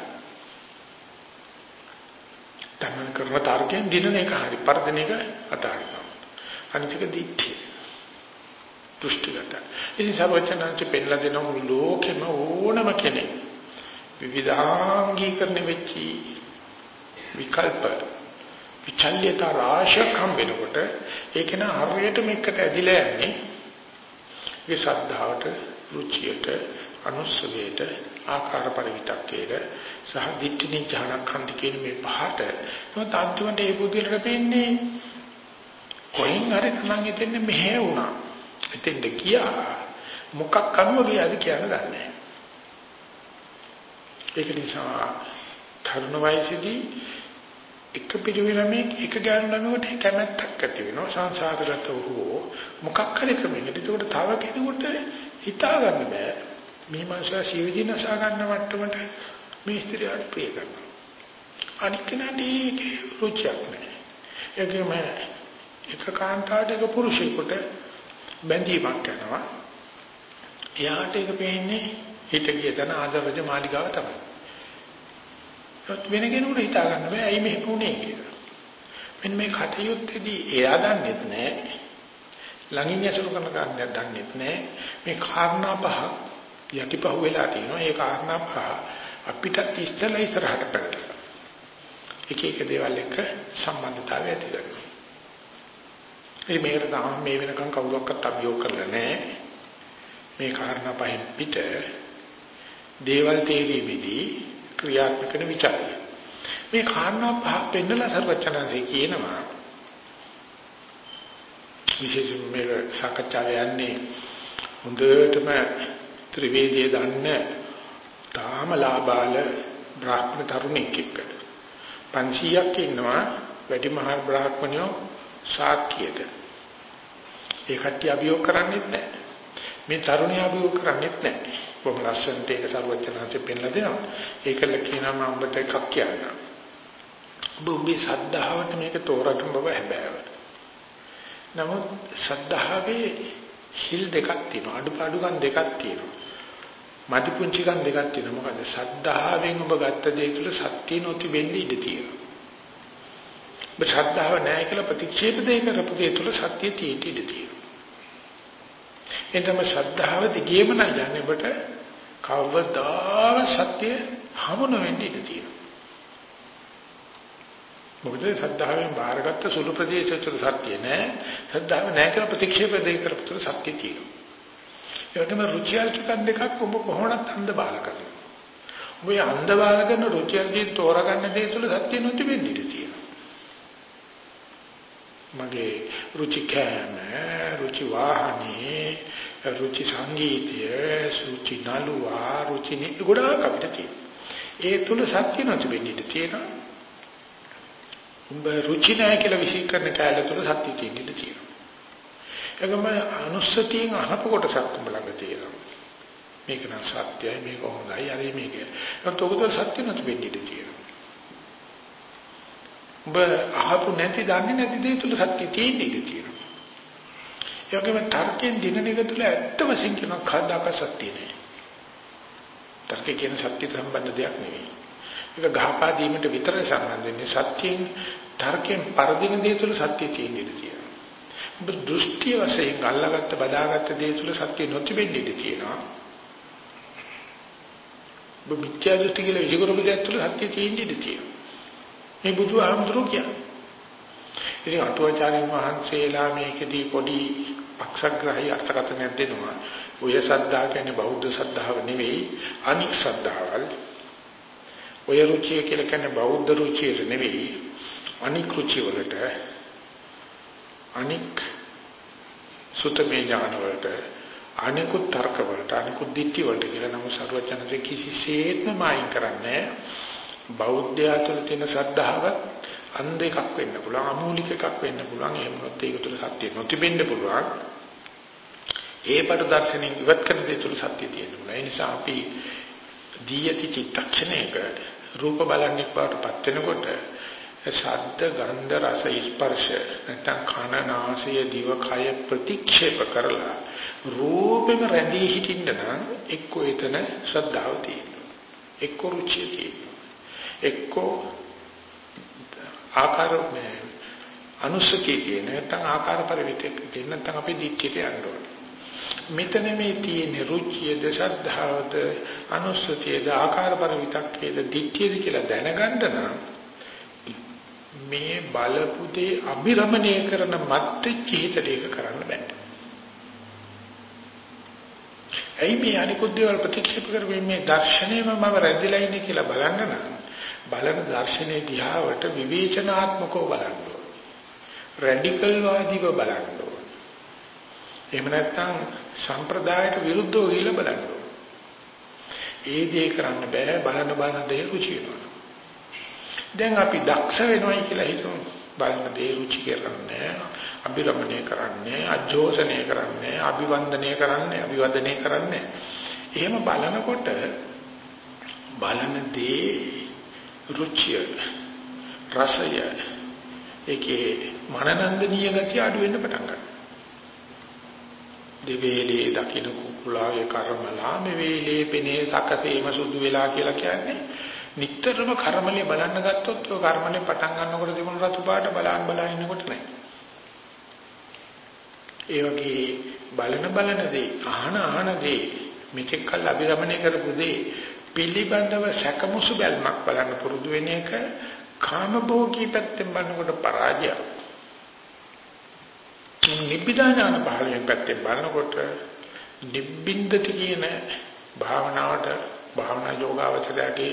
තමන් කරන තාර්කයෙන් දිනන එක හරි. පරදින එක අතාරිනවා. අනිතික දිට්ඨිය. දෘෂ්ටිගත. ඉතින් සර්වඥාන්ත පෙන්ලා දෙන මුළු ලෝකෙම ඕනම කෙනෙක් විවිධාංගීකරණ වෙච්චි විකල්ප විචල්්‍යතා රාශියක් හම් වෙනකොට ඒක න හරියට මේකට ඇදිලා යන්නේ ඒ ශ්‍රද්ධාවට රුචියට අනුස්සවයට ආකාර පරිවිතක්කේට සහ දිට්ඨිනි ඥානකන්ද කියන මේ පහට. මොකද අන්තිමට ඒ බුදුලට පෙන්නේ කොහෙන් හරි තමන් හිතන්නේ මෙහෙ වුණා. එතෙන්ද ගියා. මොකක් අනුව ගියාද කියන්න දන්නේ ඒක නිසා තරුණ වයසේදී එක පිළිවෙලමේ එක ගෑනු ළමයට කැමැත්තක් ඇති වෙනවා සංසාරගත වූ මොකක් හරි ක්‍රමයකට. ඒකට තව කෙනෙකුට හිතා ගන්න බෑ. මේ මාසා සිවිදිනසා ගන්න මට්ටමට මේ ස්ත්‍රියට ප්‍රිය කරනවා. අනික් කෙනාට රුචියක් නැහැ. ඒකම එක කාන්තාවට එක පුරුෂයෙකුට බැඳීමක් කරනවා. එයාට ඒක පේන්නේ හිත ගිය තැන ආදරජ මාලිගාව තමයි. වෙන කෙනෙකුට හිතා ගන්න බෑ ඇයි මෙහෙම වුනේ කියලා. මෙන්න මේ කටයුත්තේදී එයා දන්නෙත් නෑ. ළඟින් යසුරු කරන කාරණයක් දන්නෙත් නෑ. මේ කාරණා පහ යටිපහ වෙලා තියෙනවා. ඒ කාරණා පහ අපිට ඉස්සලා ඉස්සරහට පැනලා. එක එක දේවල් එක්ක සම්බන්ධතාවය ඇති කරනවා. ඒ මේකට තමයි මේ වෙනකන් කවුරක්වත් අභියෝග කරලා නැහැ. මේ කාරණා පහෙන් පිට දේවල් තේරීමේදී ක්‍රියාත්මක වෙන ਵਿਚාරය. මේ කාරණා පහ පෙන්නලා සර්වචනන්සේ කියනවා විශේෂයෙන්ම මේ සාකච්ඡාව යන්නේ හොඳටම ත්‍රිවේදයේ දන්න තාම ලාබාල බ්‍රාහ්මණ තරුණෙක් එක්ක 500ක් ඉන්නවා වැඩිමහල් බ්‍රාහ්මණයෝ සාක්කියට. ඒ කට්ටිය අභියෝග කරන්නේත් නැහැ. මේ තරුණිය අභියෝග කරන්නේත් නැහැ. බොහොම ලස්සනට ඒක සර්වඥාන්සේ පෙන්ලා දෙනවා. ඒකල කියනවා මම ඔබට එකක් කියන්නම්. ඔබ උඹේ සද්ධාවට මේක තෝරගන්න බව හැබෑව. නමුත් සද්ධාවේ හිල් දෙකක් තියෙනවා. අඩුපාඩුකම් දෙකක් තියෙනවා. මදි පුංචිකම් දෙකක් තියෙනවා. මොකද සද්ධාවෙන් ඔබ ගත්ත දේ තුළ සත්‍ය නොතිබෙන්නේ ඉඩ තියෙනවා. ඔබ ශ්‍රද්ධාව නැහැ කියලා ප්‍රතික්ෂේප දෙය කරපු දේ තුළ සත්‍ය තියෙටි ඉඳ තියෙනවා. එතම ශ්‍රද්ධාව දිගේම නැජන්නේ ඔබට කවදාව සත්‍ය හමු නොවෙන්නේ ඉඳ තියෙනවා. මොකද ශ්‍රද්ධාවෙන් බාරගත්ත සුළු ප්‍රදේශ තුළ සත්‍ය නැහැ. ශ්‍රද්ධාව නැහැ කියලා ප්‍රතික්ෂේප දෙය කරපු තුළ සත්‍ය තියෙනවා. ඒකම රුචියල්කම් දෙකක් ඔබ කොහොමවත් අන්ධ බාල කරනවා. ඔබ අන්ධ බාල කරන රුචියල්කම් තෝරගන්න දේ තුළ සත්‍ය නොතිබෙන්නේ ඉඳ තියෙනවා. මගේ රුචි කෑම, රුචි වාහනේ, රුචි සංගීතය, රුචි නළුවා, රුචි නි ගොඩාක් අපිට තියෙනවා. ඒ තුල සත්‍ය නැතිවෙන්නේ තියෙනවා. උඹ රුචි නැහැ කියලා විශ්ීක කරන කාලය තුල සත්‍ය තියෙන්නේ තියෙනවා. ඒකම අනුස්සතියෙන් අහපු කොටසක් උඹ ළඟ තියෙනවා. මේක නම් සත්‍යයි මේක හොඳයි අර මේක. ඒත් ඔබට සත්‍ය නැතිවෙන්නේ තියෙනවා. ඔබ අහපු නැති දන්නේ නැති දේ තුල සත්‍ය තියෙන්නේ ඉඳී තියෙනවා. ඒ වගේම තර්කයෙන් දිනන එක තුල ඇත්ත වශයෙන් කියන කද්දාක සත්‍ය නෑ. තර්ක කියන සත්‍ය සම්බන්ධ දෙයක් නෙවෙයි. ඒක ගහපා දීමට විතරයි සම්බන්ධ වෙන්නේ. සත්‍යයෙන් තර්කයෙන් පරදින දේ තුල සත්‍ය තියෙන්නේ ඉඳී තියෙනවා. ඔබ දෘෂ්ටි වශයෙන් අල්ලාගත්ත බදාගත්ත දේ තුල සත්‍ය නොතිබෙන්නේ ඉඳී තියෙනවා. ඔබ මිත්‍යා දෘෂ්ටි කියලා විසිකරපු දේ තුල සත්‍ය තියෙන්නේ ඉඳී තියෙනවා. මේ බුදුහාමුදුරුවෝ කියන්නේ. ඉතින් අටුවාචාර්යන් වහන්සේලා මේකදී පොඩි පක්ෂග්‍රාහී අර්ථකථනයක් දෙනවා. ඔය සද්ධා කියන්නේ බෞද්ධ සද්ධාව නෙවෙයි අනික් සද්ධාවල්. ඔය රුචිය කියලා කියන්නේ බෞද්ධ රුචිය නෙවෙයි අනික් රුචිය වලට අනික් සුතමේ ඥාන වලට අනිකුත් තර්ක වලට අනිකුත් දිට්ඨි වලට කියලා නම් සරුවචනසේ කිසිසේත්ම මායින් කරන්නේ නැහැ. බෞද්ධයා තුළ තියෙන ශ්‍රද්ධාවත් අන්ධ එකක් වෙන්න පුළුවන් අමූලික එකක් වෙන්න පුළුවන්. එහෙම නැත්නම් ඒක තුළ සත්‍ය නොතිබෙන්න පුළුවන්. ඒකට දර්ශනින් ඉවත් කරන දේ තුළ සත්‍ය තියෙන්න පුළුවන්. ඒ නිසා අපි දීයති චිත්තක්ෂණයක රූප බලන්නේ පාටපත් වෙනකොට ශබ්ද ගන්ධ රස ස්පර්ශ නැත්නම් කන නාසය දිව කය ප්‍රතික්ෂේප කරලා රූපෙම රැඳී හිටින්න නම් එක්කෝ එතන ශ්‍රද්ධාව තියෙනවා. එක්කෝ රුචිය තියෙනවා. එක්කෝ ආකාර මේ අනුසකී කියන නැත්නම් ආකාර පරිවිතක කියන නැත්නම් අපි දික්කිට යන්න ඕනේ. මෙතන මේ තියෙන රුචියද ශ්‍රද්ධාවද අනුසතියද ආකාර පරිවිතක්කේද දික්කියද කියලා දැනගන්න නම් මේ බලපුදේ අභිරමණය කරන මත්ත්‍ච්ච හිතට ඒක කරන්න බෑ. ඇයි මේ අනිකුත් දේවල් ප්‍රතික්ෂේප කරගෙන මේ දර්ශනයම මම රැඳිලා ඉන්නේ කියලා බලන්න නම් බලන දර්ශනයේ දිහාවට විවේචනාත්මකව බලන්න ඕනේ. රැඩිකල් වාදීව බලන්න ඕනේ. එහෙම නැත්නම් සම්ප්‍රදායට විරුද්ධව කියලා බලන්න ඕනේ. ඒ දේ කරන්න බෑ බලන බලන දේ රුචි වෙනවා. දැන් අපි දක්ෂ වෙනවයි කියලා හිතමු. බලන දේ රුචි කරන්නේ, අභිරමණය කරන්නේ, අජෝසනය කරන්නේ, අභිවන්දනය කරන්නේ, අභිවදනය කරන්නේ. එහෙම බලනකොට බලන දේ රුචිය රසය ඒකේ මනනන්දනීය ගතිය අඩු වෙන්න පටන් ගන්නවා. දෙවේලේ දකින්න කුකුලාගේ කර්මලා මේ වේලේ පෙනේ සකසේම සුදු වෙලා කියලා කියන්නේ නිටතරම කර්මලේ බලන්න ගත්තොත් ඔය කර්මලේ පටන් ගන්නකොට තිබුණු රතු පාට බලන් බලන් ඉන්නකොට නෑ. ඒ වගේ බලන බලන දේ අහන අහන දේ මෙතෙක් කල් අභිරමණය කරපු දේ පිළිබඳව සැකමුසු බැල්මක් බලන්න පුරුදු වෙන එක කාමභෝගී පැත්තෙන් බලනකොට පරාජයක්. නිබ්බිදා ඥාන භාවයෙන් පැත්තෙන් බලනකොට නිබ්බින්දති කියන භාවනාවට භාවනා යෝගාවචරයේ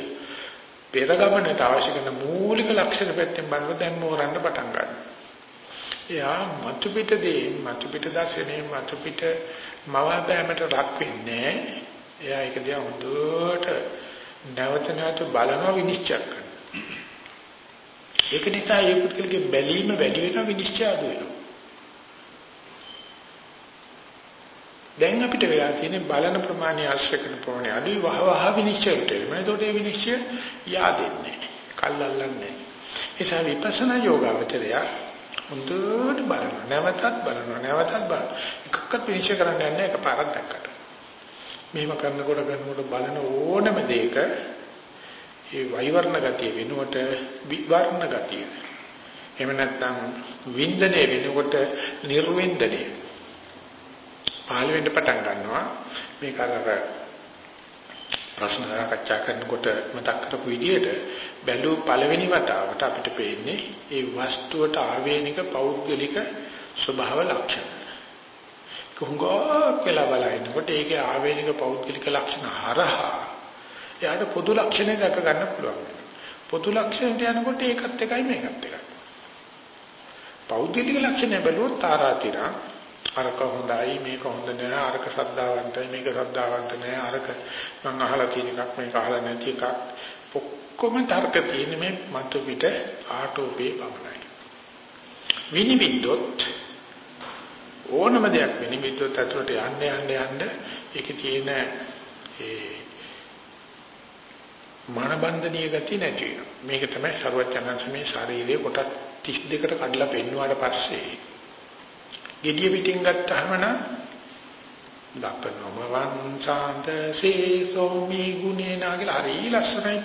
පෙරගමනට අවශ්‍ය කරන මූලික ලක්ෂණ පැත්තෙන් බලනකොට දැන් මෝරන්න පටන් ගන්නවා. එයා මතු පිටදී මතු පිට දර්ශනේ මතු පිට මවාපෑමට ලක් වෙන්නේ එයා ඒක දිහා හොඳට නැවත නැවත බලනවා විනිශ්චය කරනවා. ඒක නිසා ඒ පුද්ගලගේ බැලීම වැඩි වෙනවා විනිශ්චය අඩු වෙනවා. දැන් අපිට වෙලා තියෙන්නේ බලන ප්‍රමාණය ආශ්‍රය කරන ප්‍රමාණය අඩුයි වහ වහ විනිශ්චයට එනවා. ඒකට ඒ විනිශ්චය yaadෙන්නේ. කල්ලල්ලන්නේ. ඒ නිසා විපස්සනා යෝගාවචරය හොඳට බලනවා. නැවතත් බලනවා. නැවතත් බලනවා. එකක්වත් විනිශ්චය කරන්න යන්නේ එකපාරක් දැක්කට. මේව කරනකොට කරනකොට බලන ඕනම දෙයක ඒ වෛවර්ණ ගතිය වෙනුවට විවර්ණ ගතිය. එහෙම නැත්නම් වින්දනය වෙනකොට නිර්වින්දනය. පහළ වෙන්න පටන් ගන්නවා. මේක අර ප්‍රශ්න සාකච්ඡා කරනකොට මතක් කරපු විදිහට බැලු පළවෙනි වතාවට අපිට පේන්නේ ඒ වස්තුවට ආවේනික පෞද්ගලික ස්වභාව ලක්ෂණ. කොහොඟා කියලා බලනකොට ඒකේ ආවේනික පෞද්ගලික ලක්ෂණ හරහා එයාට පොදු ලක්ෂණ දැක ගන්න පුළුවන්. පොදු ලක්ෂණයට යනකොට ඒකත් එකයි මේකත් එකයි. පෞද්ගලික ලක්ෂණ බැලුවොත් තාරාතිරා අරක හොඳයි මේක හොඳ නෑ අරක ශ්‍රද්ධාවන්තයි මේක ශ්‍රද්ධාවන්ත නෑ අරක මං අහලා තියෙන එකක් මේක අහලා නැති එකක් ඔක්කොම තර්ක තියෙන මේ මතු පිට ආටෝපේ පමණයි විනිවිදොත් ඕනම දෙයක් විනිවිදොත් අතට යන්න යන්න යන්න ඒකේ තියෙන ඒ මනබන්ධනීය ගතිය නැති වෙනවා. මේක තමයි ਸਰවඥාන්සමේ ශාරීරික කොටස් 32කට කඩලා පෙන්වුවාට පස්සේ gediya පිටින් ගත්තාම නම් ලපනම වංශාන්ත සීසෝමි ගුණේනා කියලා හරි ලස්සනයි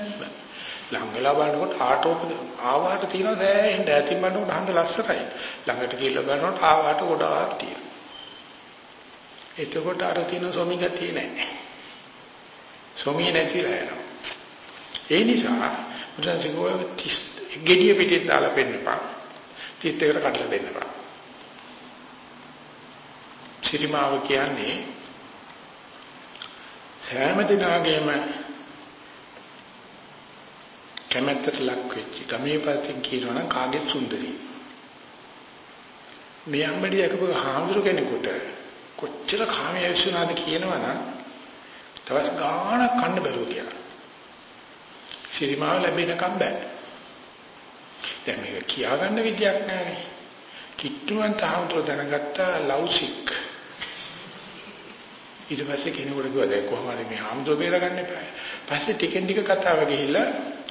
ලං වෙලා බලනකොට ආටෝප ආවාට තියෙනවා දැන් ඇතින් බලනකොට හඳ ලස්සනයි. ළඟට ගිහිල්ලා බලනකොට ආවාට ගොඩාක් තියෙනවා. එතකොට අර තියෙන සොමි ගතිය නැහැ. සොමි නැතිලා යනවා. ඒ නිසා මුදන්සිකෝ gediya පිටින් දාලා පෙන්නපන්. 31කට කඩලා දෙන්නපන්. සිරිමාව කියන්නේ සෑම දිනාගේම කැමැත්තට ලක් වෙච්ච ගමේ පැත්තෙන් කියනවා නම් කාගෙත් සුන්දරී. මේ අම්බඩි යකපු හාමුදුරු කෙනෙකුට කොච්චර කාමයේ විශ්ුණාද කියනවනම් දවස් ගාණක් කන්න බැරුව කියලා. සිරිමාව ලැබෙනකම් බෑ. දැන් මේක කියාගන්න විදියක් නැහැ. කිට්ටුවන්ත හාමුදුරු දැනගත්ත ලව්සික් ඊට පස්සේ කෙනෙකුට කිව්වා දැන් කොහොමද මේ හාමුදුරුවෝ බේරගන්න එපා. පස්සේ ටිකෙන් ටික කතාව ගිහිල්ලා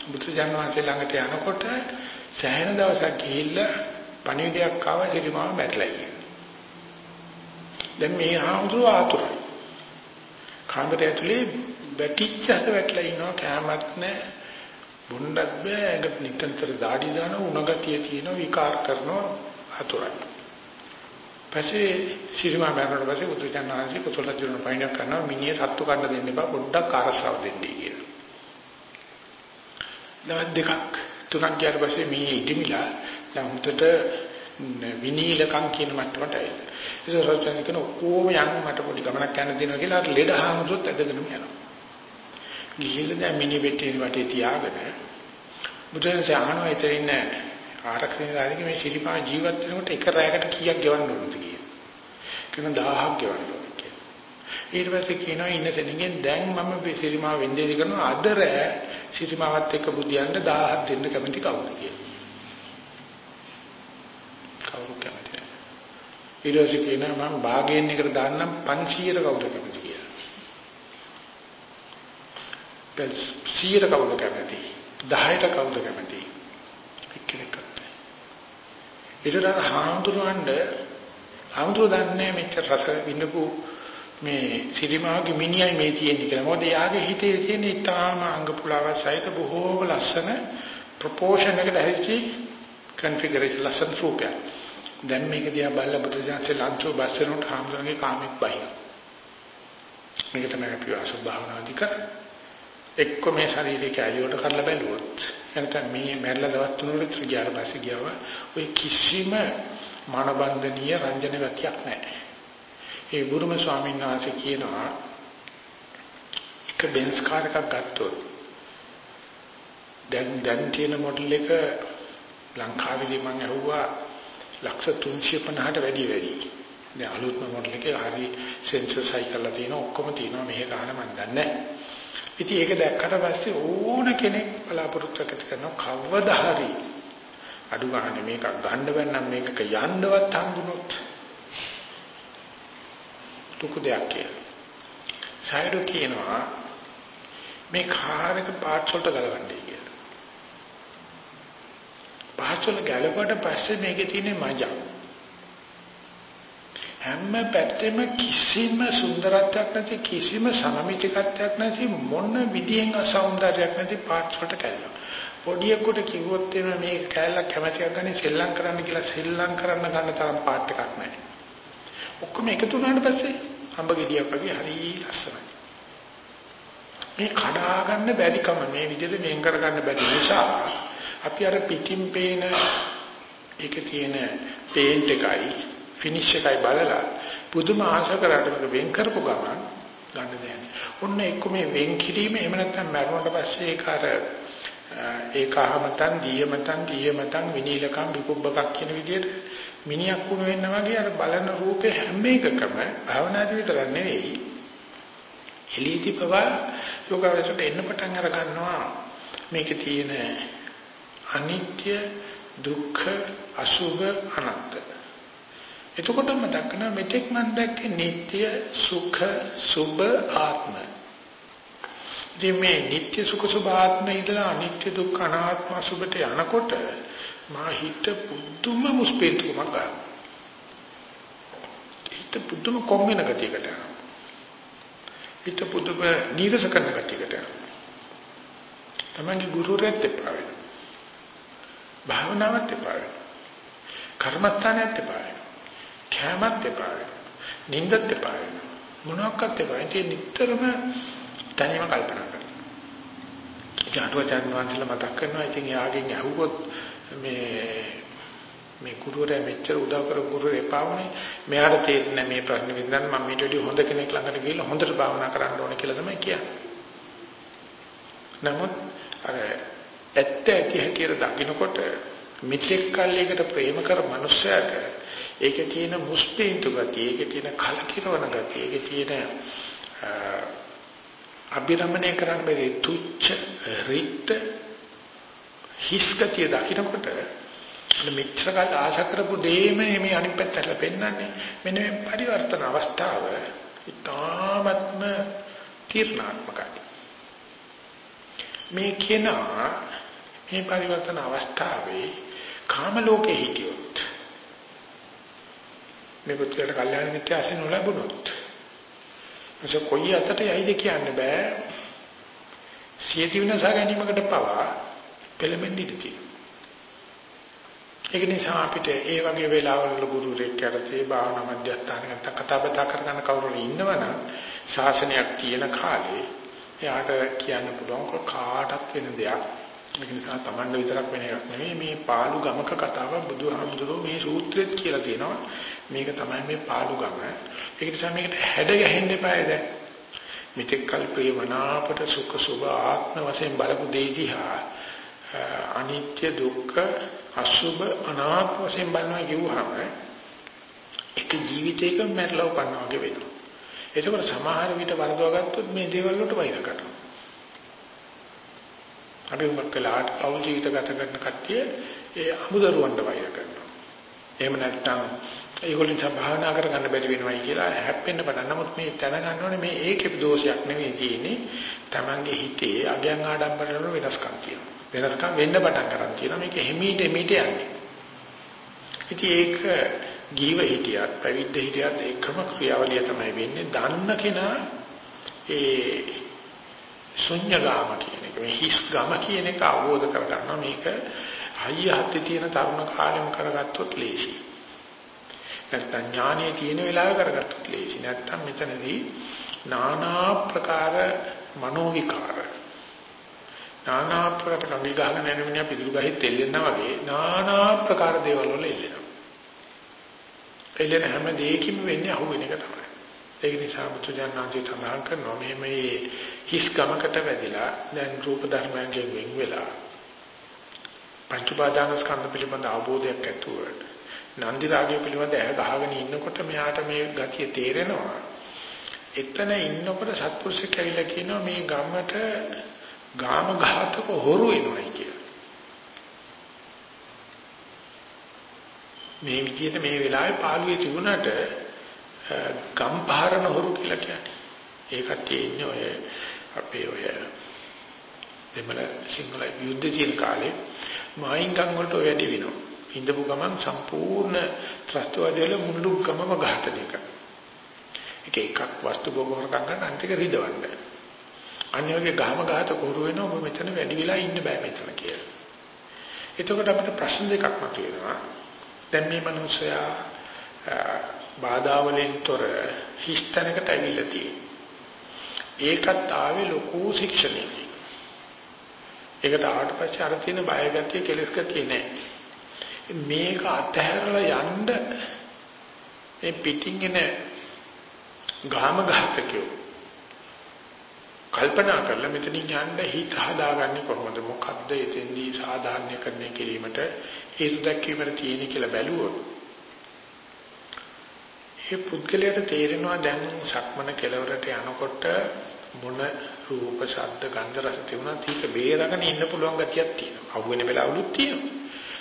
බුදුජානක වහන්සේ ළඟට යනකොට සෑහෙන දවසක් ගිහිල්ලා පණිවිඩයක් ආවා සිරිමාව මැරලා ඉන්නේ. දැන් මේ හාමුදුරුවෝ ආතුරයි. කාමරය ඇතුලේ වැටිච්ච හද වැටලා ඉනවා කැමත් නැහැ. බොන්නත් බෑ ඇඟට නිතරතර দাঁඩි දාන උණගතිය තියෙන විකාර කරනවා ආතුරයි. පස්සේ ශිරිමා මරනකොට පස්සේ බුදුචාන් වහන්සේ කුසල ජීවන පයින්ක් කරනවා මිනිහ සත්තු කන්න දෙන්න එපා පොඩ්ඩක් ආරසාව දෙන්නයි කියලා. දවස් දෙකක් තුනක් ගියාට පස්සේ මේ ඉදිමිලා දැන් හුදට විනීලකම් කියන මට්ටමට ඇවිල්ලා. ඒක රචන කරන ඕම යන්න මට පොඩි ගමනක් යන්න දෙනවා කියලා අර ලෙඩ හාමුදුරුවොත් ඇදගෙනම යනවා. ගිහිල්ලා දැන් මිනි පෙට්ටියේ වටේ තියාගෙන බුදුන් සාහනෝ ඉතින් ආරක්ෂණය මේ ශිල්පා ජීවත් වෙනකොට එක රැයකට කීයක් ගෙවන්න ඕනද කියලා. කියන 1000ක් ගෙවන්න ඕනේ කියලා. ඊට පස්සේ කියනවා ඉන්න සෙනගෙන් දැන් මම සිරිමාව වෙන්දේසි කරනවා අද රෑ සිරිමාවත් එක්ක බුදියන්න 1000ක් දෙන්න කැමති කවුද කියලා. කවුරු කැමතිද? ඊට පස්සේ කියනවා මම භාගයෙන් එකට දාන්නම් 500ට කවුද කැමති කියලා. 100ට කවුද කැමති? 10ට කවුද කැමති? එක්කෙනෙක් ඒතර හාමුදුරුවන්ට හාමුදුරුවෝ දන්නේ මෙච්චර රස විඳපු මේ සිරිමාගේ මිනිහයි මේ තියෙන්නේ කියලා. මොකද යාගේ හිතේ තියෙන ඊටාම අංග පුලාව සහිත බොහෝම ලස්සන ප්‍රොපෝෂන් එකට හැදිච්ච කන්ෆිගරේෂන් ලස්සන රූපයක්. දැන් මේක දිහා බලලා බුදුසසුනේ ලංචෝ බස්සනට හාමුදුරන්ගේ කාමෙක් බයි. මේක තමයි අපි අසුභ භාවනාදී කරන්නේ. එක්ක මේ ශරීරයේ කැලියට කරලා බැලුවොත් නැත්නම් මේ මැරලා දවස් තුනකට ගියාට පස්සේ ගියව ඔය කිසිම මනබන්ධනීය රංජන ගතියක් නැහැ. ඒ බුදුම ස්වාමීන් වහන්සේ කියනවා එක බෙන්ස් කාර් එකක් ගත්තොත් දැන් දැන් තියෙන මොඩල් එක ලංකාවේදී මම අහුවා ලක්ෂ 350ට වැඩි වැඩි. දැන් අලුත්ම මොඩල් එකේ හරි සෙන්සර් සයිකල් තියෙන ඔක්කොම තියෙනවා මේක ගන්න මම දන්නේ නැහැ. ඉතින් ඒක දැක්කට පස්සේ ඕන කෙනෙක් බලාපොරොත්තු කරනවා කවදා හරි අඩු ගන්න මේක ගන්න බැන්නම් මේක යන්නවත් හම්බුනොත් දුක දෙයක් කියලා. සයිඩෝ කියනවා මේ කාර් එක පාර්ට්ස් වලට ගලවන්නේ කියලා. පාර්ට්ස් වල ගලවුවට පස්සේ මේකේ තියෙන මජා හැම පැත්තෙම කිසිම සුන්දරත්වයක් නැති කිසිම සමමිතිකත්වයක් නැති මොන විදියෙන් අසෞන්දර්යයක් නැති පාර්ට්ස් වලට කැල්ලනවා. පොඩියෙකුට කිව්වොත් එන මේ කැල්ලක් කැමැතික් ගන්න සෙල්ලම් කරන්න කියලා සෙල්ලම් කරන්න ගන්න තරම් පාර්ට් එකක් නැහැ. ඔක්කොම එකතු වුණාට පස්සේ අඹ ගෙඩියක් වගේ හරි ලස්සනයි. මේ කඩා ගන්න බැරිකම මේ විදිහට වෙන් කර ගන්න බැරි නිසා අපි අර පිටින් පේන ඒකේ තියෙන පේන්ට් එකයි ෆිනිෂ් එකයි බලලා පුදුම ආශා කරාට මේක වෙන් කරපු ගමන් ගන්න දෙන්නේ. ඔන්න එක්ක මේ වෙන් කිරීම එහෙම නැත්නම් මරුණට පස්සේ ඒක අර ඒකහමතන් දීයමතන් දීයමතන් විනීලකම් විකුබ්බකක් කියන විදිහට මිනිහක් වුණ වෙන්න වගේ අර බලන රූපේ හැම එකකම භවනාදී විතරක් නෙවෙයි. එළියේදී පවා යෝගාවචරයට එන්න පටන් අර ගන්නවා. මේකේ තියෙන අනිත්‍ය දුක්ඛ අසුභ අනත්ත එතකොට මතක් කරනවා මෙතෙක් මම දැක්කේ නিত্য සුඛ සුභ ආත්ම. ඉතින් මේ නিত্য සුඛ සුභ ආත්ම ඉඳලා අනිත්‍ය දුක්ඛ අනාත්ම සුභට යනකොට මා හිත පුදුම මුස්පේතුකමක් ගන්නවා. හිත පුදුම කොම්බෙන ගතියකට යනවා. හිත පුදුම නීරස කරන ගතියකට යනවා. තමන්ගේ ගුරුවරයෙක් එපා වෙනවා. භාවනාවත් එපා වෙනවා. කර්මස්ථානයත් එපා වෙනවා. කෑමත් එපා වෙනවා. නිින්දත් එපා වෙනවා. මොනවාක්වත් එපා. ඒක නිතරම තනියම කල්පනා කරනවා. ජාතවචන් වහන්සේලා මතක් කරනවා. ඉතින් යාගෙන් ඇහුවොත් මේ මේ ගුරුවරයා මෙච්චර උදව් කර ගුරුවරයා එපා වුණේ. මෙයාට තේරෙන්නේ මේ ප්‍රශ්න විසඳන්න මම ඊට වඩා හොඳ කෙනෙක් ළඟට ගිහිල්ලා හොඳට භාවනා කරන්න ඕනේ කියලා තමයි කියන්නේ. නමුත් අර ඇත්ත ඇති හැටියට දකින්නකොට මෙතෙක් කල් එකට ප්‍රේම කර මනුස්සයාට ඒකේ තියෙන මුස්පීන්තු ගතිය, ඒකේ තියෙන කලකිරවන ගතිය, ඒකේ තියෙන අභිරමණය කරන්න බැරි තුච්ච රික්ත හිස් ගතිය දකින්නකොට මෙච්චර කාල ආශා කරපු දෙයම මේ අනිත් පැත්තට පෙන්වන්නේ මෙන්න මේ පරිවර්තන අවස්ථාව ඉතාමත්ම තීර්ණාත්මකයි. මේ කෙනා මේ පරිවර්තන අවස්ථාවේ කාම ලෝකේ හිටියොත් මේ පුත්‍රයාට කල්යාණ මිත්‍ය ආසන ලැබුණොත් එසේ කොයි අතට යයිද කියන්න බෑ. සියති විනාශ ගැනීමකට පවා පෙළඹෙන්න ඉඩ ඒක නිසා අපිට ඒ වගේ වෙලාවවල ගුරුරෙක් යටතේ භාවනා මධ්‍යස්ථානකට කතා බතා කරගන්න කවුරු ඉන්නවනම් ශාසනයක් තියෙන කාලේ එයාට කියන්න පුළුවන් කාටත් වෙන දෙයක්. ඒක නිසා Tamanda විතරක් වෙන එකක් නෙමෙයි මේ පාළු ගමක කතාව බුදුහාමුදුරුවෝ මේ සූත්‍රෙත් කියලා තියෙනවා මේක තමයි මේ පාළු ගම. ඒක නිසා මේකට හැඩ ගැහෙන්න එපා දැන්. මෙතෙක් කල් ප්‍රේමනාපට සුඛ සුභ ආත්ම වශයෙන් බලපු දෙය දිහා අනිත්‍ය දුක්ඛ අසුභ අනාත්ම වශයෙන් බලනවා කියුවාම එක ජීවිතයක මැරලා උපන්නා වගේ වෙනවා ඒකවල සමහර විට වරදවා ගත්තොත් මේ දේවල් වලට වෛර කරනවා. අපි උඹක් කළාට පෞල් ජීවිත ගත කරන කට්ටිය ඒ අමුදරුවන්ට වෛර කරනවා. එහෙම නැත්නම් ඒගොල්ලන් භාවනා කරගන්න බැරි වෙනවයි කියලා හැප්පෙන්න පටන්. නමුත් මේ දැනගන්න ඕනේ මේ ඒකේ දෝෂයක් නෙවෙයි තියෙන්නේ. Tamange හිතේ අගයන් ආඩම්බරන වෙනස්කම් තියෙනවා. වෙනස්කම් වෙන්න පටන් ගන්න තියෙනවා. මේක හිමීට හිමීට යන්නේ. ඉතින් ඒක ජීව හිටියත් පැවිද්ද හිටියත් එකම ක්‍රියාවලිය තමයි වෙන්නේ. දන්න කෙනා ඒ ශුන්‍යගාම කියන එක මේ හිස් ගම කියන එක අවබෝධ කරගන්නවා. මේක හයිය හත්තේ තියෙන තරුණ කාලෙම කරගත්තොත් ලේසියි. නැත්නම් ඥානයේ තියෙන වෙලාව කරගත්තොත් ලේසි. නැත්නම් මෙතනදී নানা ප්‍රකාර මනෝ විකාර নানা ප්‍රකාර කවි ගහන නැනමිනිය පිටුරු ගහේ තෙල්ලෙනා වගේ নানা ප්‍රකාර දේවල් වල එල්ලෙනවා. එල්ලෙන හැම දෙයකින්ම වෙන්නේ අහුවෙන එක තමයි. ඒක නිසා මුතුජානනාදී සඳහන් කරනවා මේ මේ හිස් ගමකට වැදිලා දැන් රූප ධර්මයන්ගෙන් වෙන් වෙලා පංච උපාදාන ස්කන්ධ පිළිබඳ අවබෝධයක් ඇතුවට නන්දි රාගය පිළිබඳ ඇහ ගහගෙන ඉන්නකොට මෙයාට මේ ගතිය තේරෙනවා. එතන ඉන්නකොට සත්පුරුෂයෙක් ඇවිල්ලා කියනවා මේ ගමට ගාම ඝාතක හොරු එනවයි කියලා. මේ විදිහට මේ වෙලාවේ පාළුවේ තිබුණාට ගම්පහරන හොරු කියලා කියන්නේ. ඒකත් තියෙන්නේ ඔය අපේ ඔය දෙමළ සිංහල යුද්ධ තියෙන කාලේ මායින් ගම් වලට ඔය වැඩි වෙනවා. ඉඳපු ගමන් සම්පූර්ණ ත්‍ස්තවාදයල මුළු ගමම ඝාතනය කරනවා. එක එකක් වස්තු භෝගවර ගන්න අන්තික රිදවන්න. අනිවාර්යයෙන් ගාම ඝාත කරු වෙනවා ඔබ මෙතන වැඩි වෙලා ඉන්න බෑ මෙතන කියලා. එතකොට අපිට ප්‍රශ්න දෙකක් මතුවෙනවා. දැන් මේ මිනිස්සයා බාධා වලින් තොර හිස්තැනකට ඇවිල්ලා තියෙනවා. ඒකත් ආවේ ලොකු ශික්ෂණයකින්. ඒකට ආවට පස්සේ අර තියෙන බය ගතිය කෙලස් ගතිය නැහැ. මේක අතහැරලා යන්න මේ පිටින් එන ගාම ඝාතකයෝ කල්පනා කරලා මෙතනින් යන්න හිත හදාගන්නේ කොහොමද මොකද්ද එතෙන්දී සාධාරණීකරණය කිරීමට හේතු දැක්වීමට තියෙන කියලා බැලුවොත් මේ පුද්ගලයාට තේරෙනවා දැන් සක්මන කෙලවරට යනකොට මොන රූප ශබ්ද ගන්ධ රස තිබුණත් ඒක බේරගෙන ඉන්න පුළුවන් ගතියක් තියෙනවා. අහුවෙන වෙලාවලුත් තියෙනවා.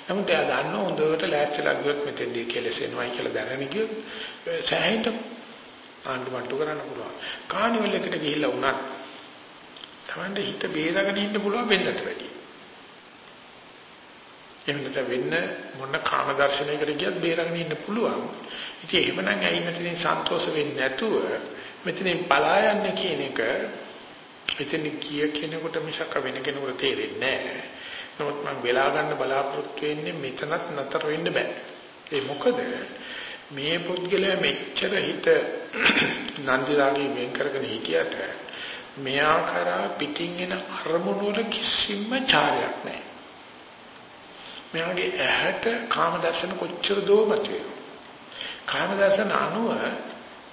නමුත් එයා දන්න හොඳට ලෑස්තිලා ගියොත් මෙතෙන්දී කෙලසෙනවයි කියලා දැනගෙන ගියොත් සෑහෙන්න ආණ්ඩුමට්ටු කරන්න පුළුවන්. කානිවල් එකට ගිහිල්ලා වුණත් Tamande හිත බේරගෙන ඉන්න පුළුවන් වෙන්නට වැඩි. එහෙමද වෙන්න මොන කාම දර්ශනයකට ගියත් බේරගෙන ඉන්න පුළුවන්. ඉතින් එහෙමනම් ඇයි මෙතනින් සන්තෝෂ වෙන්නේ නැතුව මෙතනින් පලා යන්නේ කියන එක එතන කිය කෙනෙකුට මිසක වෙන කෙනෙකුට තේරෙන්නේ නැහැ. නමුත් මම වෙලා ගන්න බලාපොරොත්තු වෙන්නේ මෙතනත් නතර වෙන්න බෑ. ඒ මොකද මේ පුද්ගලයා මෙච්චර හිත (clears throat) නන්දිලාගේ වෙන් කරගෙන හිටියට මෙයා කරා පිටින් එන අරමුණු වල කිසිම චාරයක් නැහැ. මෙයාගේ ඇහැට කාම දර්ශන කොච්චර දෝමත් වෙනවා. කාම දර්ශන අනුව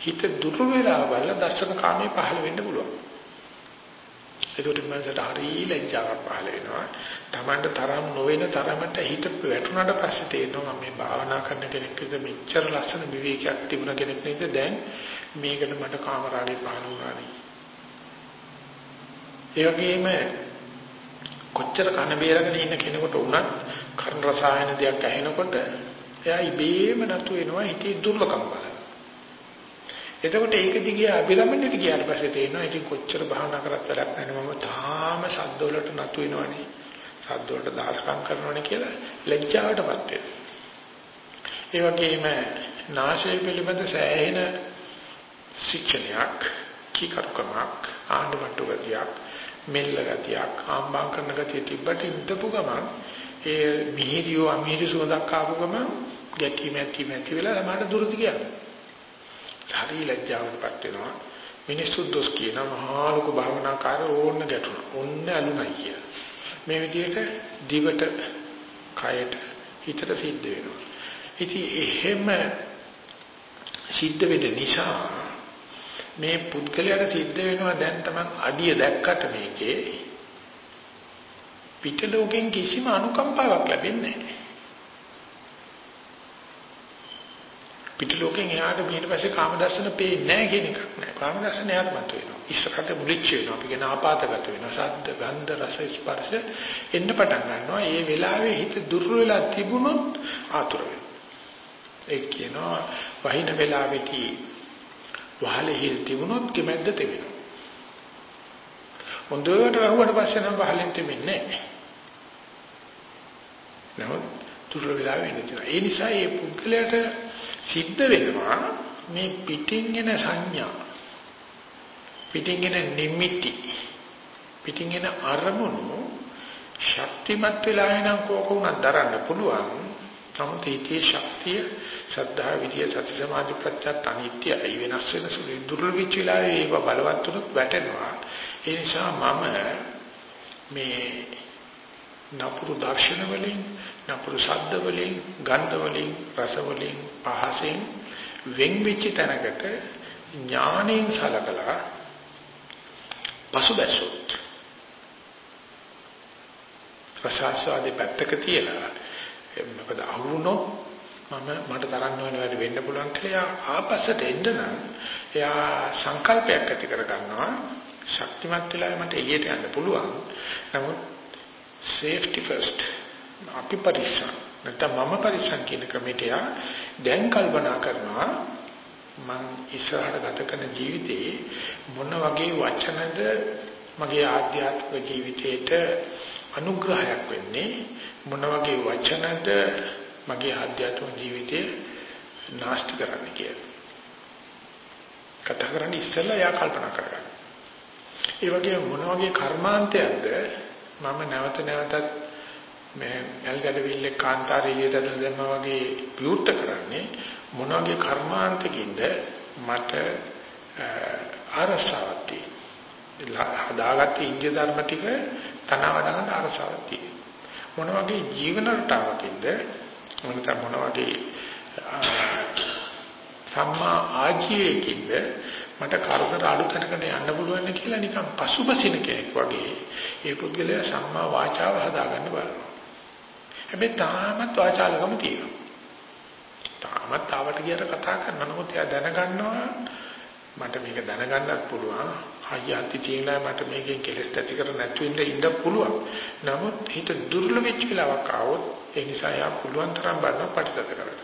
හිත දුරු වෙලා බලලා දර්ශන කාමයේ පහළ වෙන්න පුළුවන්. ඒකට මනසට හරි ලැජ්ජාවක් පහළ වෙනවා. Tamanට තරම් නොවන තරමට හිත වැටුණාට පස්සේ තේරෙනවා මේ භාවනා කරන කෙනෙක්ද මෙච්චර ලස්සන විවේකයක් තිබුණ කෙනෙක් නේද දැන් මේකට මට කාමරාගේ පහළ වුණා නේ. ඒ වගේම කොච්චර කන බේරගෙන ඉන්න කෙනෙකුට වුණත් කර්ණ රසායන දෙයක් ඇහෙනකොට එයා ඉබේම නතු වෙනවා හිතේ දුර්ලභකම් බලන. එතකොට ඒක දිගේ අභිරමණයට ගියාට පස්සේ තේරෙනවා ඉතින් කොච්චර භාවනා කරත් වැඩක් නැහැ මම තාම සද්ද වලට නතු වෙනවනේ. සද්ද වලට දාසකම් කරනවනේ කියලා ලැජ්ජාවටපත් වෙනවා. ඒ වගේම නාශය පිළිබඳ සෑහෙන ශික්ෂණයක් කීකරුකමක් ආණ්ඩුමට්ටු ගතියක් මෙල්ල ගතියක් ආම්බම් කරන ගතිය තිබ්බට ඉඳපු ගමන් ඒ මිහිරියෝ අමිහිරි සුවඳක් ආපු ගමන් ගැටීම ඇති නැති වෙලා ළමකට දුරදි කියන්නේ. හරි ලැජ්ජාවටපත් වෙනවා. මිනිස්සු දොස් කියන මහා ලොකු භාවනාකාර ඕන්න ගැටුණා. ඕන්න අලුණයි කිය. මේ විදිහට දිවට, කයට, හිතට සිද්ධ වෙනවා. ඉතින් එහෙම සිද්ධ වෙන නිසා මේ පුද්ගලයාට සිද්ධ වෙනවා දැන් තමයි අඩිය දැක්කට මේකේ පිට ලෝකෙන් කිසිම අනුකම්පාවක් ලැබෙන්නේ නැහැ. පිටිලෝකෙන් එහාට ඊට පස්සේ කාම දර්ශන පේන්නේ නැහැ කියන එකක් නෑ. කාම දර්ශන එහාට මත වෙනවා. ඉස්සරහට මුලිච්ච වෙනවා. අපි කියන ආපాతගත වෙනවා. ශබ්ද, ගන්ධ, රස, ස්පර්ශ එන්න පටන් ගන්නවා. ඒ වෙලාවේ හිත දුර්වල වෙලා තිබුණොත් ආතුර වෙනවා. ඒ කියනවා වහින වෙලාවේදී වහලේ හිල් තිබුණොත් කිමැද්ද තෙවෙනවා. හොඳට වහුවට පස්සේ නම් වහලෙන් තෙවෙන්නේ නැහැ. නමුත් දුර්වල වෙලාවෙ ඉඳලා. ඒ නිසා මේ පුද්ගලයාට සිද්ධ වෙනවා මේ පිටින් එන සංඥා පිටින් එන නිමිති පිටින් එන අරමුණු ශක්තිමත් වෙලා එනම් කෝක උනක් දරන්න පුළුවන් නමුත් ඒකේ ශක්තිය සද්ධා විද්‍ය සති සමාධි ප්‍රත්‍යත් අනිත්‍යයි වෙනස් වෙන සුළු දුර්වල වෙච්ච වෙලාවේ ඒව බලවත් උනොත් වැටෙනවා. ඒ නිසා මම මේ නපුරු දර්ශන වලින් නපුරු ශබ්ද වලින් ගන්ධ වලින් රස වලින් පහසෙන් වෙන් වෙච්ච තැනකට ඥාණයෙන් සලකලා පසුබැසොත් රසාස්වාදී පැත්තක තියලා මොකද අහුනොත් මම මට තරන්න වෙන වැඩ වෙන්න පුළුවන් කියලා ආපස්සට එන්න නම් එයා සංකල්පයක් ඇති කර ගන්නවා ශක්තිමත් වෙලා මට එළියට යන්න පුළුවන්. නමුත් safety first. අපි පරිස්සම්. නැත්නම් මම පරිස්සම් කියන ක්‍රමයට යා දැන් කල්පනා කරනවා මං ඉස්සරහට ගත කරන ජීවිතේ මොන වගේ වචනද මගේ ආධ්‍යාත්මික ජීවිතේට අනුග්‍රහයක් වෙන්නේ මොන වගේ වචනද මගේ ආධ්‍යාත්මික ජීවිතේ නාස්ති කරන්නේ කියලා. කතා කරන්නේ ඉස්සෙල්ලා යා කල්පනා කරගන්න. ඒ වගේ මොන වගේ කර්මාන්තයක්ද මම නැවත නැවතත් මේ ඇල්ගඩවිල්ලේ කාන්තාරීලියට දැම්මා වගේ විවෘත කරන්නේ මොන වගේ කර්මාන්තකින්ද මට අරසාවක් තියෙන්නේ හදාගත්ත ඉන්දිය ධර්ම ටික තනවාඩ ගන්න අරසාවක් තියෙන්නේ මොන වගේ ජීවන රටාවකින්ද මොනතර මොන වගේ සම්මා ආජීවයකින්ද මට කරදර අඩු තැනකට යන්න පුළුවන් කියලා නිකන් පසුබසින කෙනෙක් වගේ ඒ පුද්ගලයා සම්මා වාචාව හදාගන්න බලනවා. හැබැයි තාමත් වාචාලකම තියෙනවා. තාමත් තාවට ගියට කතා කරන නමුත් එයා දැනගන්නවා මට මේක දැනගන්නත් පුළුවන්. හයියන්ති තියෙනවා මට මේකෙන් කෙලස් ඇති කර නැතු වෙන්න ඉන්න පුළුවන්. නමුත් හිත දුර්ල වෙච්ච වෙලාවක් ආවොත් ඒ නිසා යා පුළුවන් තරම් බලන ප්‍රතිගත කරගන්න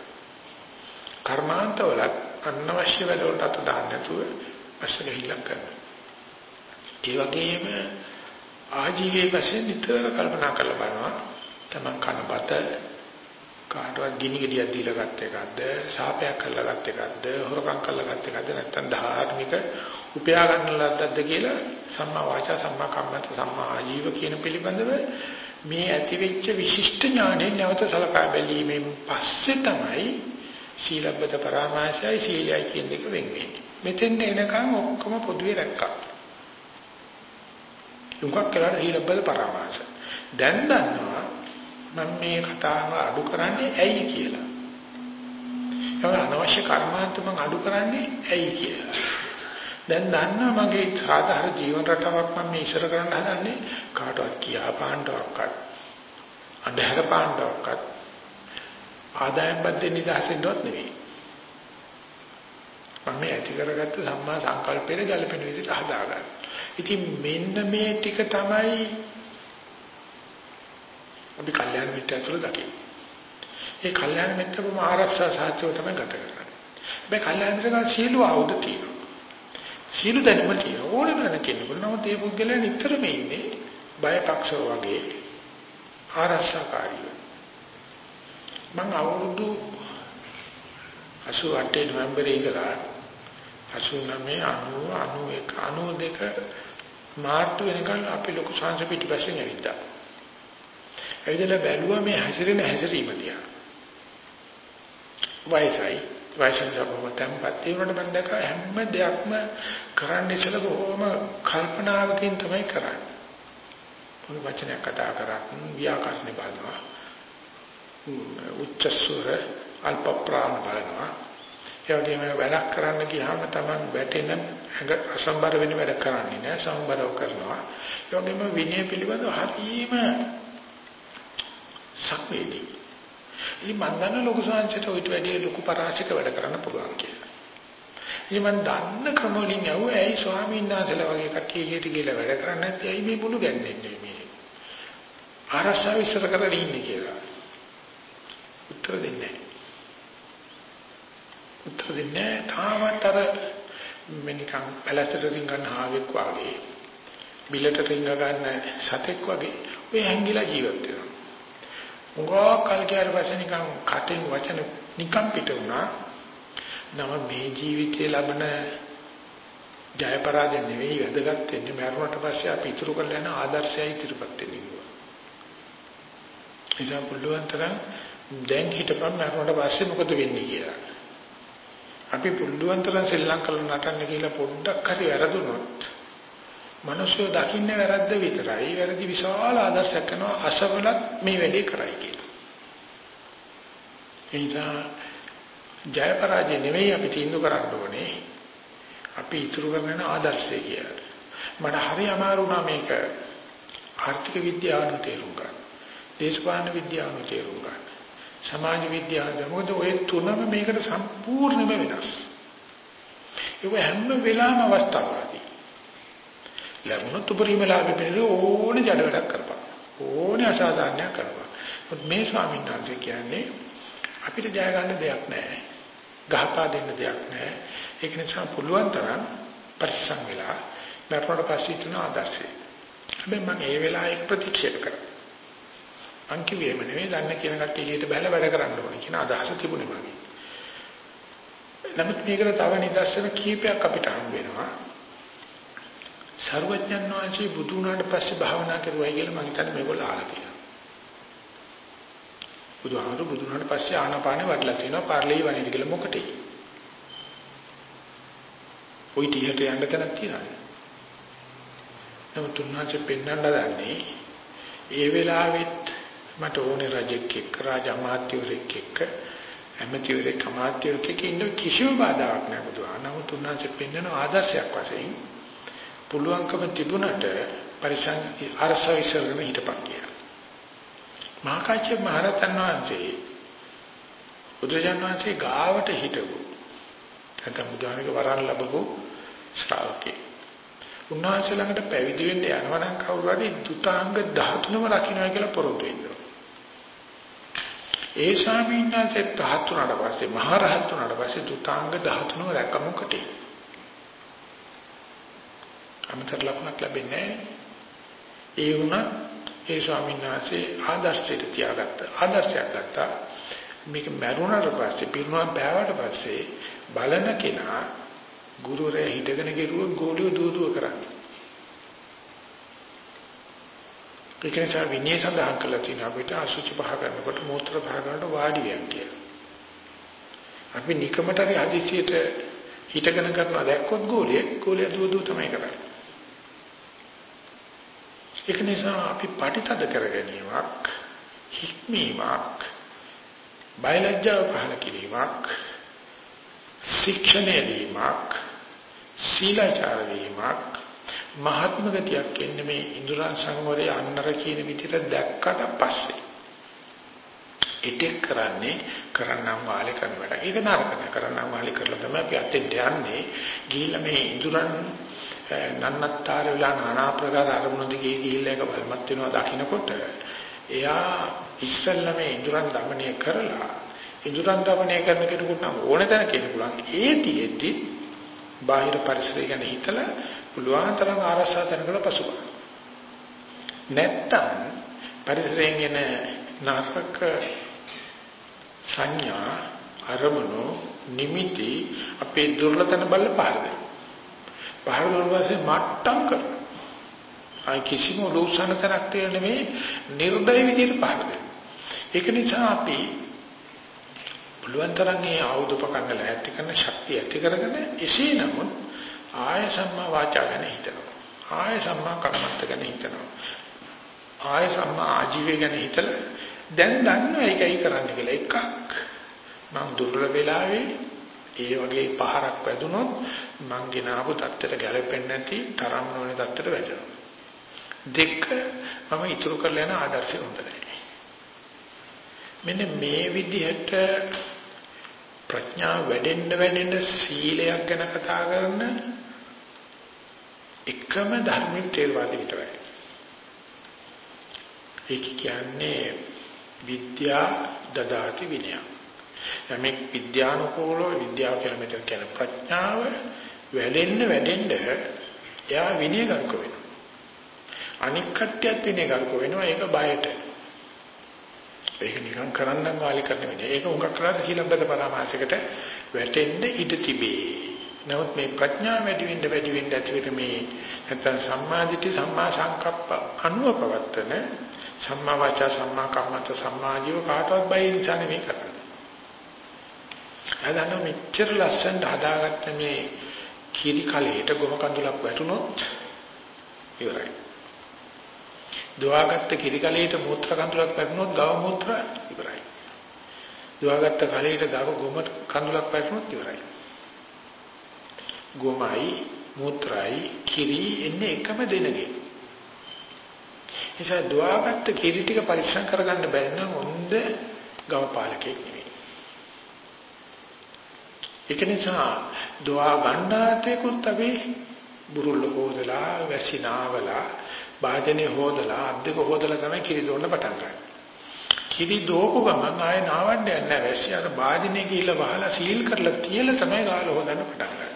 කර්මාන්තවල අනවශ්‍ය වැඩවලට අත දාන්න නැතුව පස්සේ ගිහිල්ලා කරනවා. ඒ වගේම ආජීවයේ වශයෙන් නිතර කල්පනා කරලා බලනවා. තමන් කන බත කාටවත් ගිනි ගෙඩියක් දීලා ගත්ත එකක්ද? ශාපයක් කරලා ගත්ත එකක්ද? හොරකම් කරලා ගත්ත එකක්ද? නැත්නම් ධාර්මික උපයා ගන්න ලද්දක්ද කියලා සම්මා වාචා සම්මා කම්මන්ත සම්මා ආජීව කියන පිළිබඳව මේ ඇතිවෙච්ච විශිෂ්ට ඥාණය නැවත සලකා බැලීමෙන් පස්සේ තමයි සීලබ්බත පරාමාසයයි සීලයයි කියන දෙක වෙන් වෙන්නේ. මෙතෙන් එනකන් ඔක්කොම පොදුවේ රැක්කා. දුකක් කියලා සීලබ්බත පරාමාස. දැන් දන්නවා මම මේ කතාව අඩු කරන්නේ ඇයි කියලා. ඒක අනවශ්‍ය කර්මාන්ත මම අඩු කරන්නේ ඇයි කියලා. දැන් දන්නවා මගේ සාධාරණ ජීවන රටාවක් මම මේ ඉස්සර කරන්න හදන්නේ කාටවත් කියා පාණ්ඩවක්වත් අන්ධහර පාණ්ඩවක්වත් ආදායම් බද්දේ නිදහසෙන්වත් නෙවෙයි. මම මේ ඇති කරගත්ත සම්මා සංකල්පයේ ගැළපෙන විදිහට හදාගන්න. ඉතින් මෙන්න මේ ටික තමයි අපි කල්යාණ මිත්‍යා තුළ දකින්න. ඒ කල්යාණ මිත්‍යකම ආරක්ෂා සාහිත්‍යව තමයි ගත කරන්නේ. මේ කල්යාණ මිත්‍යකම සීල ආවුද තියෙනවා. සීල දැනුම තියෙනවා. ඕනෙම කෙනෙක් නමුත් මේ පුද්ගලයා නිතරම ඉන්නේ බයපක්ෂව වගේ ආරක්ෂාකාරීව. මම අවුරුදු 88 නොවැම්බරේ ඉඳලා 89 90 91 92 මාර්තු වෙනකන් අපි ලොකු සංස පිටිපස්සෙන් ඇවිත්තා. ඇවිදලා බැලුවා මේ හැසිරෙන හැසිරීම දිහා. වයසයි වයසෙන් ගමම tempat ඒ වුණාට මම දැක්ක හැම දෙයක්ම කරන්න ඉස්සෙල්ලා බොහොම කල්පනාවකින් තමයි කරන්නේ. මොන වචනයක් කතා කරත් ව්‍යාකරණ බලනවා. උච්ච ස්වර අල්ප ප්‍රාණ බලනවා. ඒ වගේම වැඩක් කරන්න ගියාම තමයි වැටෙන ඇඟ අසම්බර වෙන වැඩ කරන්නේ නෑ සම්බරව කරනවා. ඒ වගේම විනය පිළිබඳව හරීම සංවේදී. ඉතින් මම දන්න ලොකු සංසයට ඔයිට වැඩි ලොකු පරාශික වැඩ කරන්න පුළුවන් කියලා. ඉතින් මම දන්න ක්‍රම වලින් යවුව ඇයි ස්වාමීන් වහන්සේලා වගේ කට්ටිය එළියට ගිහලා වැඩ කරන්නේ නැත්නම් ඇයි මේ මුළු ගැන්නේ මේ ආරස්සාව ඉස්සර කරලා ඉන්නේ කියලා. උත්තර දෙන්නේ නැහැ. උත්තර දෙන්නේ තාමත් අර මෙනිකන් පැලැස්තට රින්ගන හාවෙක් වගේ බිලට රින්ග ගන්න සතෙක් වගේ ඔය හැංගිලා ජීවත් වෙනවා. උගා කල් ගියාට පස්සේ නිකන් කටෙන් වචන නිකන් පිට වුණා. නම මේ ජීවිතේ ලබන ජය පරාජය නෙවෙයි වැදගත් වෙන්නේ මරුණට පස්සේ අපි ඉතුරු කරලා යන ආදර්ශයයි ඉදිරිපත් වෙන්නේ. ඉතින් පුළුවන් තරම් දැන් හිටපන් මරුණට පස්සේ මොකද වෙන්නේ කියලා. අපි පුළුවන් තරම් සෙල්ලම් කරලා නටන්න කියලා පොඩ්ඩක් හරි වැරදුනොත් මිනිස්සු දකින්නේ වැරද්ද විතරයි. වැරදි විශාල ආදර්ශයක් කරනවා අසවලත් මේ වැඩේ කරයි කියලා. ඒ නිසා ජය පරාජය නෙවෙයි අපි තීන්දුව කරන්න ඕනේ. අපි ඉතුරු කරන ආදර්ශය කියලා. මට හරි අමාරු වුණා මේක ආර්ථික විද්‍යාවන තේරුම් ගන්න. දේශපාලන විද්‍යාවන තේරුම් ගන්න. සමාජ විද්‍යාව මොකද ඔය තුනම මේකට සම්පූර්ණයෙන්ම වෙනස්. ඒක හැම වෙලාවෙම අවස්ථාවකදී. ලැබුණොත් උපරිම ලාභෙ පිළිද ඕනේ ජඩ වැඩක් කරපන්. ඕනේ අසාධාරණයක් කරපන්. මේ ස්වාමීන් වහන්සේ කියන්නේ අපිට ජය ගන්න දෙයක් නැහැ. ගහපා දෙන්න දෙයක් නැහැ. ඒක නිසා පුළුවන් තරම් පරිස්සම් වෙලා මරණයට පස්සේ තුන ආදර්ශය. හැබැයි මම ඒ වෙලාවේ ප්‍රතික්ෂේප කරා. මං කිව්වේම නෙවෙයි දන්න කියන කට්ටිය එළියට බැලලා වැඩ කරන්න ඕනේ කියන අදහස තිබුණේ මගේ. නමුත් මේකට තව නිදර්ශන කීපයක් අපිට හම් වෙනවා. සර්වඥන් වහන්සේ බුදු වුණාට පස්සේ භාවනා කරුවයි කියලා මම හිතන්නේ මේගොල්ලෝ අහලා තියෙනවා. බුදුහාමුදුරු බුදු වුණාට පස්සේ ආනාපානෙ වඩලා තියෙනවා පාර්ලේ වණේද කියලා මොකටේ? ওই ටිකට යන්න තැනක් තියනවාද? නමුත් උන්වහන්සේ පෙන්වන්න දන්නේ ඒ වෙලාවෙත් මට ඕනේ රජෙක් එක්ක රාජ අමාත්‍යවරයෙක් එක්ක ඇමතිවරයෙක් අමාත්‍යවරයෙක් එක්ක ඉන්න කිසිම බාධාවක් නැහැ බුදුහාම. නමුත් උන්වහන්සේ පෙන්වන ආදර්ශයක් වශයෙන් පුළුවන්කම තිබුණට පරිසං අරසවිසරගෙන හිටපන් කියලා. මහා කාශ්‍යප මහ රහතන් වහන්සේ බුදුජානක වහන්සේ ගාවට හිටපු නැත්නම් බුදුහාමගේ වරන් ලැබපු ශ්‍රාවකේ. උන්වහන්සේ ළඟට පැවිදි වෙන්න යනවා නම් කවුරු හරි දුතාංග 13ම රකින්නයි කියලා පොරොත්තු වෙනවා. ඒ ස්වාමීන් වහන්සේ පහත් වුණාට පස්සේ මහ රහත් වුණාට පස්සේ දුතාංග 13ම රැකමුකට අමතර ලකුණක් ලැබෙන්නේ ඒ වුණා ඒ ස්වාමීන් වහන්සේ ආදර්ශයට තියාගත්ත ආදර්ශයක් ගත්තා මේක මරුණාට පස්සේ පිරුණා බෑවට පස්සේ බලන කෙනා ගුරුවරයා හිටගෙන ගෙරුවොත් ගෝලිය දුව දුව කරන්නේ ඒක නිසා විනය සඳහන් කළා තියෙනවා අපිට අසුචි පහ කරනකොට මූත්‍ර පහ කරනකොට වාඩි වෙන්න කියලා. අපි නිකමට හරි හදිසියට හිටගෙන කරනවා දැක්කොත් ගෝලිය ගෝලිය දුව දුව තමයි කරන්නේ. ඒක නිසා අපි පටිතද කර ගැනීමක් හික්මීමක් බයලජ්ජාව පහල කිරීමක් ශික්ෂණය වීමක් සීලාචාර වීමක් මහත්ම ගතියක් එන්නේ මේ ඉන්ද්‍රයන් සංවරයේ අන්නර කියන විදිහට දැක්කට පස්සේ. ඉතින් කරන්නේ කරන්නම් වාලේ කරන වැඩ. ඒක නරක නෑ කරන්නම් වාලේ කරලා තමයි අපි අතෙන්ට යන්නේ. ගිහිල්ලා මේ ඉන්ද්‍රයන් නන්නත්තර වෙලා নানা ආකාර අරමුණු දිගේ ගිහිල්ලා ඒක බලමත් වෙනවා දකින්නකොට එයා ඉස්සල්ලාම ඉඳුරන් দমনය කරලා ඉඳුරන් দমনය කරන කෙනෙකුට නම් ඕන තැන කෙනෙකුලක් ඒතිෙද්දි බාහිර පරිසරය ගැන හිතලා පුළුවන් තරම් ආරසා තැනකට පසුබ නැත්තම් පරිසරයෙන් එන නාටක සංඥා අරමුණු නිමිති අපේ දුර්ලතන බල පාරද වෙනවා. පහළ වුණාට පස්සේ මට්ටම් කරනවා. ආයි කිසිම ලෝසන තරක් තියෙන නෙමෙයි නිර්දය විදිහට පහළ වෙනවා. ඒක නිසා අපි පුළුවන් තරම් මේ ආයුධ උපකරණ ලැහැත්ති කරන ශක්තිය ඇති කරගෙන එසේ නමුත් ආය සම්මා වාචා ගැන හිතනවා. ආය සම්මා කර්මන්ත ගැන හිතනවා. ආය සම්මා ආජීවය ගැන හිතලා දැන් දන්නවා ඒකයි කරන්න කියලා. එකක් මම දුර්වල වෙලාවේ ඒ වගේ පහරක් වැදුනොත් මං ගෙනාවු தත්තට ගැලපෙන්නේ නැති තරම් නොවන தත්තට වැටෙනවා. දෙක මම ඉතුරු කරලා යන ආදර්ශය හොඳ නැහැ. මෙන්න මේ විදිහට ප්‍රඥාව වැඩෙන්න වැඩෙන්න සීලයක් ගැන කතා කරන එකම ධර්මයේ තේරවාදී විතරයි. ඒක කියන්නේ විද්‍යා දදාති විනය. යමෙක් විද්‍යානුකූලව විද්‍යාව කියලා මෙතන කියන ප්‍රඥාව වැඩෙන්න වැඩෙන්න එයා විනයගරුක වෙනවා. අනික් කට්ටියත් විනයගරුක වෙනවා ඒක බයට. ඒක නිකන් කරන්නම් වාලි කරන වෙන්නේ. ඒක උඟක් කරලා සීලබ්බත පරාමාසයකට වැටෙන්න ඉඩ තිබේ. නමුත් මේ ප්‍රඥාව වැඩි වෙන්න වැඩි වෙන්න ඇති වෙන මේ නැත්නම් සම්මාදිට්ඨි සම්මා සංකප්ප අනුව පවත්තන සම්මා වාචා සම්මා කම්මන්ත සම්මා ජීව කාටවත් බය නිසා නෙමෙයි කරන්නේ. අදන්න මෙච්චර ලස්සනට හදාගත්ත මේ කිරි කලයට ගොම කඳුලක් වැටුනොත් ඉවරයි. දුවාගත්ත කිරි කලයට මූත්‍ර කඳුලක් වැටුනොත් ගව මූත්‍ර ඉවරයි. දුවාගත්ත කලයට ගව ගොම කඳුලක් වැටුනොත් ඉවරයි. ගොමයි මූත්‍රායි කිරි එන්නේ එකම දෙනගේ. නිසා දුවාගත්ත කිරි ටික පරිස්සම් කරගන්න බැරි නම් හොඳ ගව පාලකෙක් නෙවෙයි. ඒක නිසා දුවා ගන්නාතේකුත් අපි බුරුල්ල හොදලා වැසිනාවලා වාදනේ හොදලා අද්දක හොදලා තමයි කිරි දොන්න පටන් ගන්නේ. කිරි දෝපු ගමන් ආයේ නාවන්න යන්නේ නැහැ. වැසි අර වාදනේ ගිහිල්ලා වහලා සීල් කරලා තියලා තමයි ගාල හොදන්න පටන් ගන්නේ.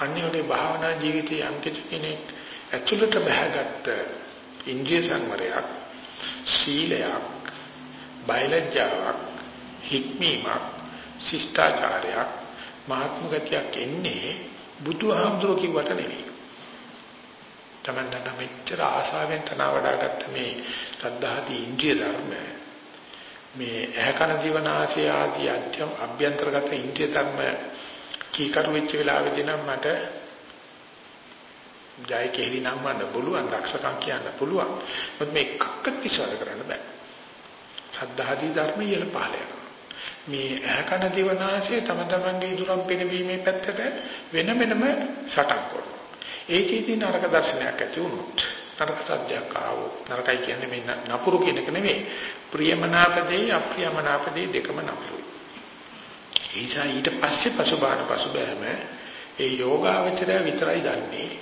අන්‍යෝනේ භාවනා ජීවිතයේ යම් කෙනෙක් ඇතුළට බහගත්ත ඉන්ද්‍රිය සංවරයක් සීලයක් බයලජ්ජාවක් හික්මීමක් ශිෂ්ටාචාරයක් මහත්ම ගතියක් එන්නේ බුදුහාමුදුරුවෝ කිව්වට නෙවෙයි. තමන්ට මෙච්චර ආශාවෙන් තන වඩාගත්ත මේ සද්ධාදී ඉන්ද්‍රිය ධර්ම මේ ඇහැකන දිවනාසය ආදී අධ්‍යම් අභ්‍යන්තරගත ඉන්ද්‍රිය ධර්ම කීකරු වෙච්ච වෙලාවෙදී නම් මට ජය කෙහෙලි නම් වන්න පුළුවන් දක්ෂකම් කියන්න පුළුවන්. මොකද මේ එකක්වත් විශ්වාස කරන්න බෑ. සද්ධාදී ධර්ම ඉහළ පහළ යනවා. මේ ඇහැකන දිවනාසය තම තමන්ගේ ඉදුරම් පිනවීමේ පැත්තට වෙන වෙනම සටන් කරනවා ඒකේදී නරක දර්ශනයක් ඇති වුණොත් නරක සත්‍යයක් ආවොත් නරකයි කියන්නේ මේ නපුරු කියන එක නෙමෙයි ප්‍රියමනාපදී අප්‍රියමනාපදී දෙකම නපුරුයි. ඒසා ඊට පස්සේ පසුබාහන පසුබෑම ඒ යෝගාවචරය විතරයි දන්නේ.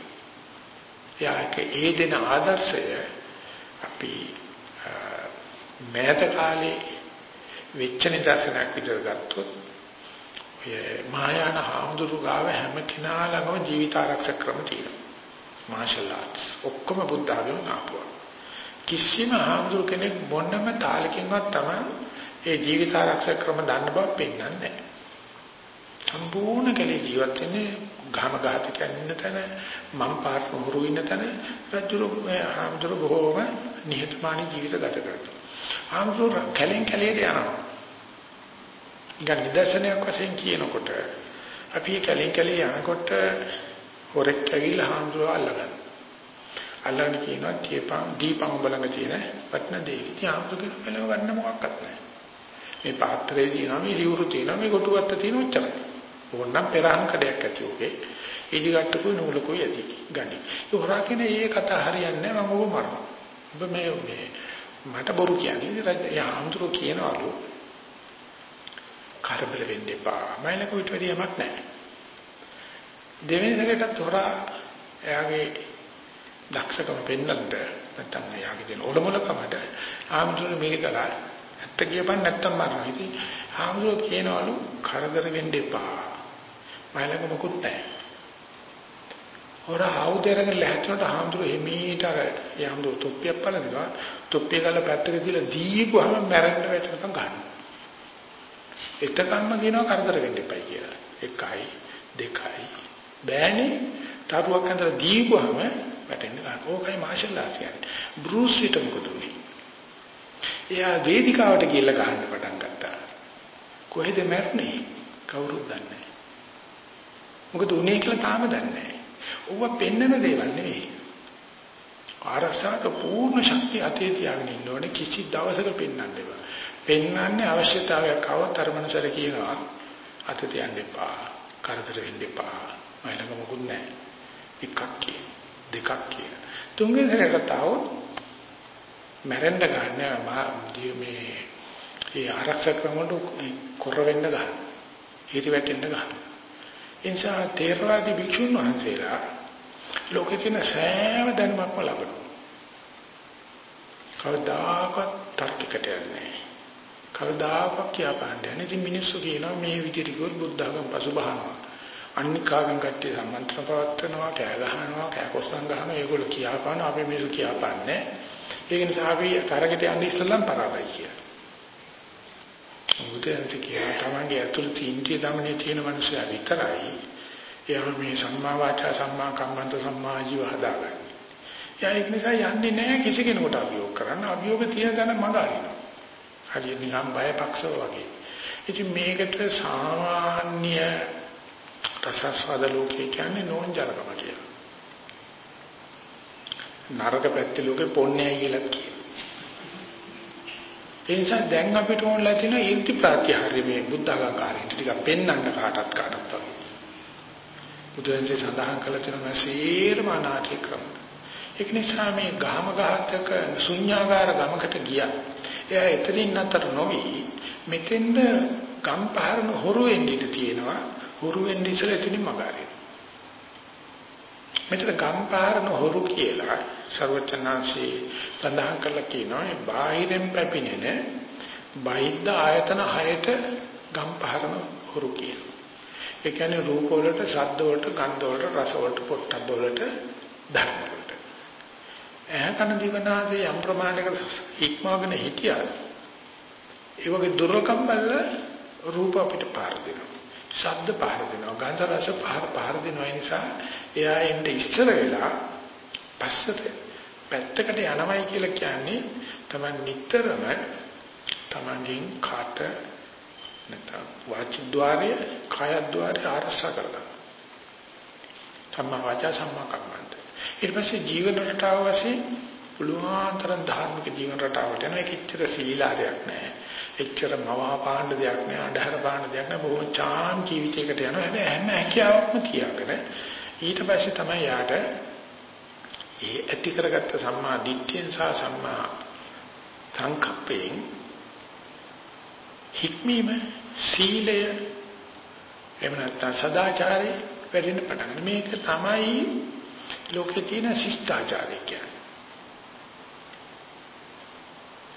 යාක ඒ දෙන ආදර්ශය අපි මෑත කාලේ වෙච්ච නිදර්ශනයක් විතර ගත්තොත් ඔය මායාන හාමුදුරු ගාව හැම කෙනා ළඟම ජීවිත ආරක්ෂක ක්‍රම තියෙනවා. මාෂල් ආර්ට්ස් ඔක්කොම බුද්ධ ආගම ආපුවා. කිසිම හාමුදුරු කෙනෙක් මොනම තාලකින්වත් තමයි ඒ ජීවිත ආරක්ෂක ක්‍රම දන්න බව පෙන්වන්නේ නැහැ. සම්පූර්ණ කලේ ජීවත් වෙන්නේ ගහම ගහතකයන් ඉන්න තැන මම් පාට මොහරු ඉන්න තැන රජුරු ආම්දුර බොහෝම නිහතමානී ජීවිත ගත කරනවා. ආම්දුර කලෙන් කලේට යනවා. ගන්න නිදර්ශනයක් වශයෙන් කියනකොට අපි කලින් කලේ යනකොට හොරෙක් ඇවිල්ලා ආම්දුර අල්ලගන්න. අල්ලගෙන කියනවා කේපම් දීපම් බලඟ තියෙන වටන දෙය. ඉතින් ආම්දුර කෙනෙක් ගන්න මොකක්වත් නැහැ. මේ පාත්‍රයේ තියෙනවා මේ ලියුරු තියෙනවා මේ කොටුවත්ත තියෙන උච්චරයි. ඕනනම් පෙරහන් කඩයක් ඇති ඔගේ. ඉදිගට්ටකුයි නූලකුයි ඇති. ගනි. ඒ හොරා කියන ඒ කතා හරියන්නේ නැහැ මම ඔබ මරනවා. ඔබ මේ මේ මට බොරු කියන්නේ රජ යාම්තුරු කියනවලු කරබල වෙන්න එපා. මයිලක උට වැඩි යමක් නැහැ. දෙවෙනි සැරේටත් හොරා එයාගේ දක්ෂකම පෙන්වන්නට නැත්තම් එයාගේ දෙන ඔලොමලකමට ආම්තුරු මේක කළා. ඇත්ත කියපන් නැත්තම් මරනවා. ඉතින් ආම්තුරු කියනවලු කරදර වෙන්න එපා. මයිලක මොකුත් නැහැ. හොර ආයුධයකට ලැහැත්තුනට හාමුදුරු එමීට අර යහඳු තොප්පියක් පළඳිනවා. තොප්පිය ගාලා පැත්තක තියලා දීපුවාම මැරෙන්න වැටෙනකම් ගන්නවා. එතකම්ම කියනවා කරදර වෙන්න එපයි කියලා. එකයි දෙකයි බෑනේ තරුවක් අතර දීපුවාම වැටෙන්න ගන්න. ඕකයි මාෂල් ආර්ට් කියන්නේ. බෲස් ලිට මොකද උනේ? එයා වේදිකාවට ගිහිල්ලා ගහන්න පටන් ගත්තා. කොහෙද මැරෙන්නේ? කවුරුත් දන්නේ නැහැ. මොකද උනේ කියලා තාම දන්නේ නැහැ. ඕවා පෙන්නන දේවල් නෙවෙයි. ආරක්ෂාක පූර්ණ ශක්තිය අතේ තියාගෙන ඉන්න ඕනේ කිසි දවසක පෙන්වන්න එපා. පෙන්වන්නේ අවශ්‍යතාවයක් આવත් අරමනසල කියනවා අත තියන්න එපා. කරදර වෙන්න එපා. මයිලක මොකුත් නැහැ. එකක් කියන දෙකක් කියන තුන්වෙනි සැරකතාවොත් මැරෙන්න ගන්න මේ මේ ආරක්ෂක ක්‍රම වල කොර වෙන්න ගන්න. හිරි වැටෙන්න ගන්න. ඒ නිසා තේරවාදී භික්ෂුන් වහන්සේලා ලෝකේ තියෙන සෑම දැනුමක්ම ලබනවා. කවදාකවත් තර්කයකට යන්නේ කවදාකවත් කියපාන්නේ නැහැ. ඉතින් මිනිස්සු කියනවා මේ විදිහට කිව්වොත් බුද්ධ ධර්ම පසුබහනවා. අනිකාගෙන් කට්ටිය සම්මන්ත්‍රණ පවත්වනවා, කෑ ගහනවා, කෑ කොස්සම් ගහනවා. ඒගොල්ලෝ කියපාන අපි මිනිස්සු කියපාන්නේ. ඒක නිසා අපි තරකට යන්නේ ඉස්සෙල්ලම් පරාදයි කියලා. බුදුන්සේ කියන තමන්ගේ අතුළත ඉන්ද්‍රිය දමනේ තියෙන මනුස්සයා විතරයි එයා මේ සම්මා වාචා සම්මා කම්මන්ත සම්මා ජීව හදාගන්නේ. එයා ඒක නිසා යන්නේ නැහැ කිසි කෙනෙකුට අභියෝග කරන්න. අභියෝග තියෙන තැන මඟ අරිනවා. හරියට නිකන් බයපක්ෂව වගේ. ඉතින් මේකට සාමාන්‍ය රසස්වාද ලෝකේ කියන්නේ නෝන්ජලකම කියලා. නරක පැත්තේ ලෝකේ පොන්නේයි කියලා කියනවා. ඒ නිසා දැන් අපිට ඕනලා තියෙන ඊර්ති ප්‍රත්‍යහාරය මේ බුද්ධඝාකාරයෙන් ටිකක් පෙන්වන්න කාටත් කාටත් වගේ. බුදුන්සේ සඳහන් කළ තියෙන සීරම අනාථේ ක්‍රම. ඒක නිසා මේ ගහම ගහතක ශුන්‍යාකාර ගමකට ගියා. එයා එතනින් අතර නොවි මෙතෙන්ද ගම් පහරන හොරු වෙන්න තියෙනවා. හොරු වෙන්න ඉස්සෙල්ලා එතනින් මගාරිනවා. මෙතන ගම්පාරන හොරු කියලා ਸਰවචනාංශී සඳහන් කරලා කියනවා මේ බාහිරෙන් පැපිනෙන බාහිද්ද ආයතන හයට ගම්පාරන හොරු කියනවා. ඒ කියන්නේ රූප වලට, ශබ්ද වලට, ගන්ධ වලට, රස වලට, පොට්ටබ්බ වලට, ධර්ම වලට. එහා කන දිවනාසේ යම් ප්‍රමාණයකට ඉක්මවගෙන හිටියා. ඒ වගේ දුර්ලකම් බල්ල රූප අපිට පාර දෙනවා. ශබ්ද පහර දෙනවා ගන්ධ රස පහර පහර දෙනවා ඒ නිසා එයා එන්න ඉස්සර වෙලා පස්සට පැත්තකට යනවයි කියලා කියන්නේ Taman නිතරම Tamanගෙන් කාට නැත්නම් වාචිද්්වාරය කායද්්වාරය ආරක්ෂා කරගන්න. සම්මා වාචා සම්මා කම්මන්ත. ඊට පස්සේ ජීවන රටාව වශයෙන් පුළුවන් තරම් ධාර්මික ජීවන රටාවට යනවා ඒක ඉච්ඡර සීලාරයක් නෑ. එච්චර මවා පාන්න දෙයක් නෑ අඳහර පාන්න දෙයක් නෑ. බොහොම චාම් ජීවිතයකට යනවා. හැබැයි හැම හැකියාවක්ම තියාගෙන ඊට පස්සේ තමයි යාට ඒ ඇති කරගත්ත සම්මා දිට්ඨියෙන් සහ සම්මා සංකප්පයෙන් හික්මීම සීලය එහෙම නැත්නම් සදාචාරය වැඩෙන්න පටන් මේක තමයි ලෝකේ තියෙන ශිෂ්ටාචාරය කියන්නේ.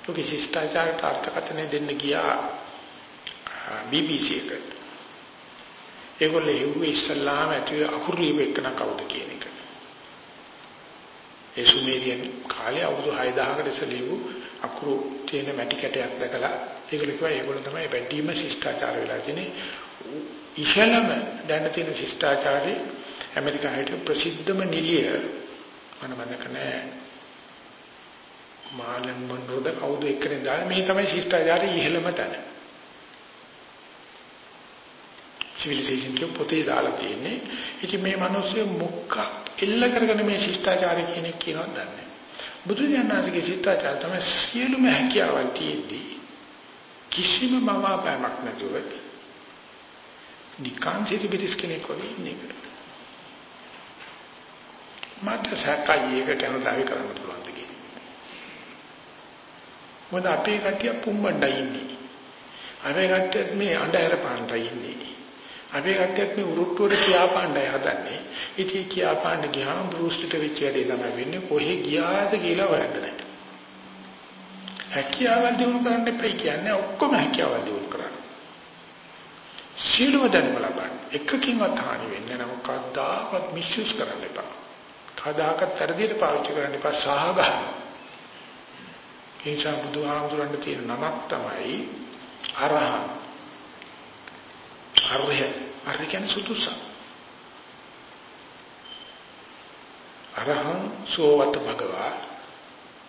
ලෝකේ ශිෂ්ටාචාරයට අර්ථකථනය දෙන්න ගියා BBC එකට. ඒගොල්ලෝ හෙව්වේ ඉස්ලාම ඇතුලේ අකුරු ලියවෙන්න කවුද කියන එක. ඒ සුමේරියන් කාලේ අවුරුදු 6000කට ඉස්සෙල්ලා අකුරු තියෙන මැටි කැටයක් දැකලා ඒගොල්ලෝ කිව්වා ඒගොල්ලෝ තමයි වැඩිම ශිෂ්ටාචාර වෙලා තියෙන්නේ. ඉහළම දැන තියෙන ශිෂ්ටාචාරي ඇමරිකාවේ ප්‍රසිද්ධම නිලිය මම මතක නැහැ මාළන් මොනෝද කවුද එක්කනේ දාලා මේ තමයි ශිෂ්ටාචාරයේ ඉහළම තැන. සිවිලයිසේෂන් කිය පොතේ දාලා තියෙන්නේ. ඉතින් මේ මිනිස්සු මුක්ක එල්ල කරගෙන මේ ශිෂ්ටාචාරය කියන එක කියනවා දන්නේ. බුදු දඥාසිකේ ශිෂ්ටාචාර තමයි සියලුම හැකියාවන් තියෙද්දී කිසිම මවාපෑමක් නැතුව නිකාන් සිටි බිරිස් කෙනෙක් වගේ ඉන්නේ. මට සැකයි එක කරන දාවි කරන්න පුළුවන්. මොකද අපේ කට්ටිය පුම්බණ්ඩයි ඉන්නේ. අපේ කට්ටියත් මේ අඬහැර පාන්නයි ඉන්නේ. අපේ කට්ටියත් මේ උරුට්ටුවට කියා පාන්නයි හදන්නේ. ඉතින් කියා පාන්න ගියාම බෲස්ලිට වෙච්ච වැඩේ තමයි වෙන්නේ. කොහෙ ගියාද කියලා හොයන්න නැහැ. හැකියාවල් දිනු කරන්න එපා කියන්නේ ඔක්කොම හැකියාවල් දිනු කරන්න. සීලව දැනුම ලබන්න. එකකින්වත් හානි වෙන්නේ නැහැ. මොකක්දාවත් මිස්යුස් කරන්න එපා. කදාකත් වැඩියට පාවිච්චි කරන්න එපා. සහ ගන්න. ඒ නිසා බුදුහාමුදුරන්ට තියෙන නමක් තමයි අරහං. අරහ අරහ කියන්නේ සුදුස. අරහං සෝවත භගවා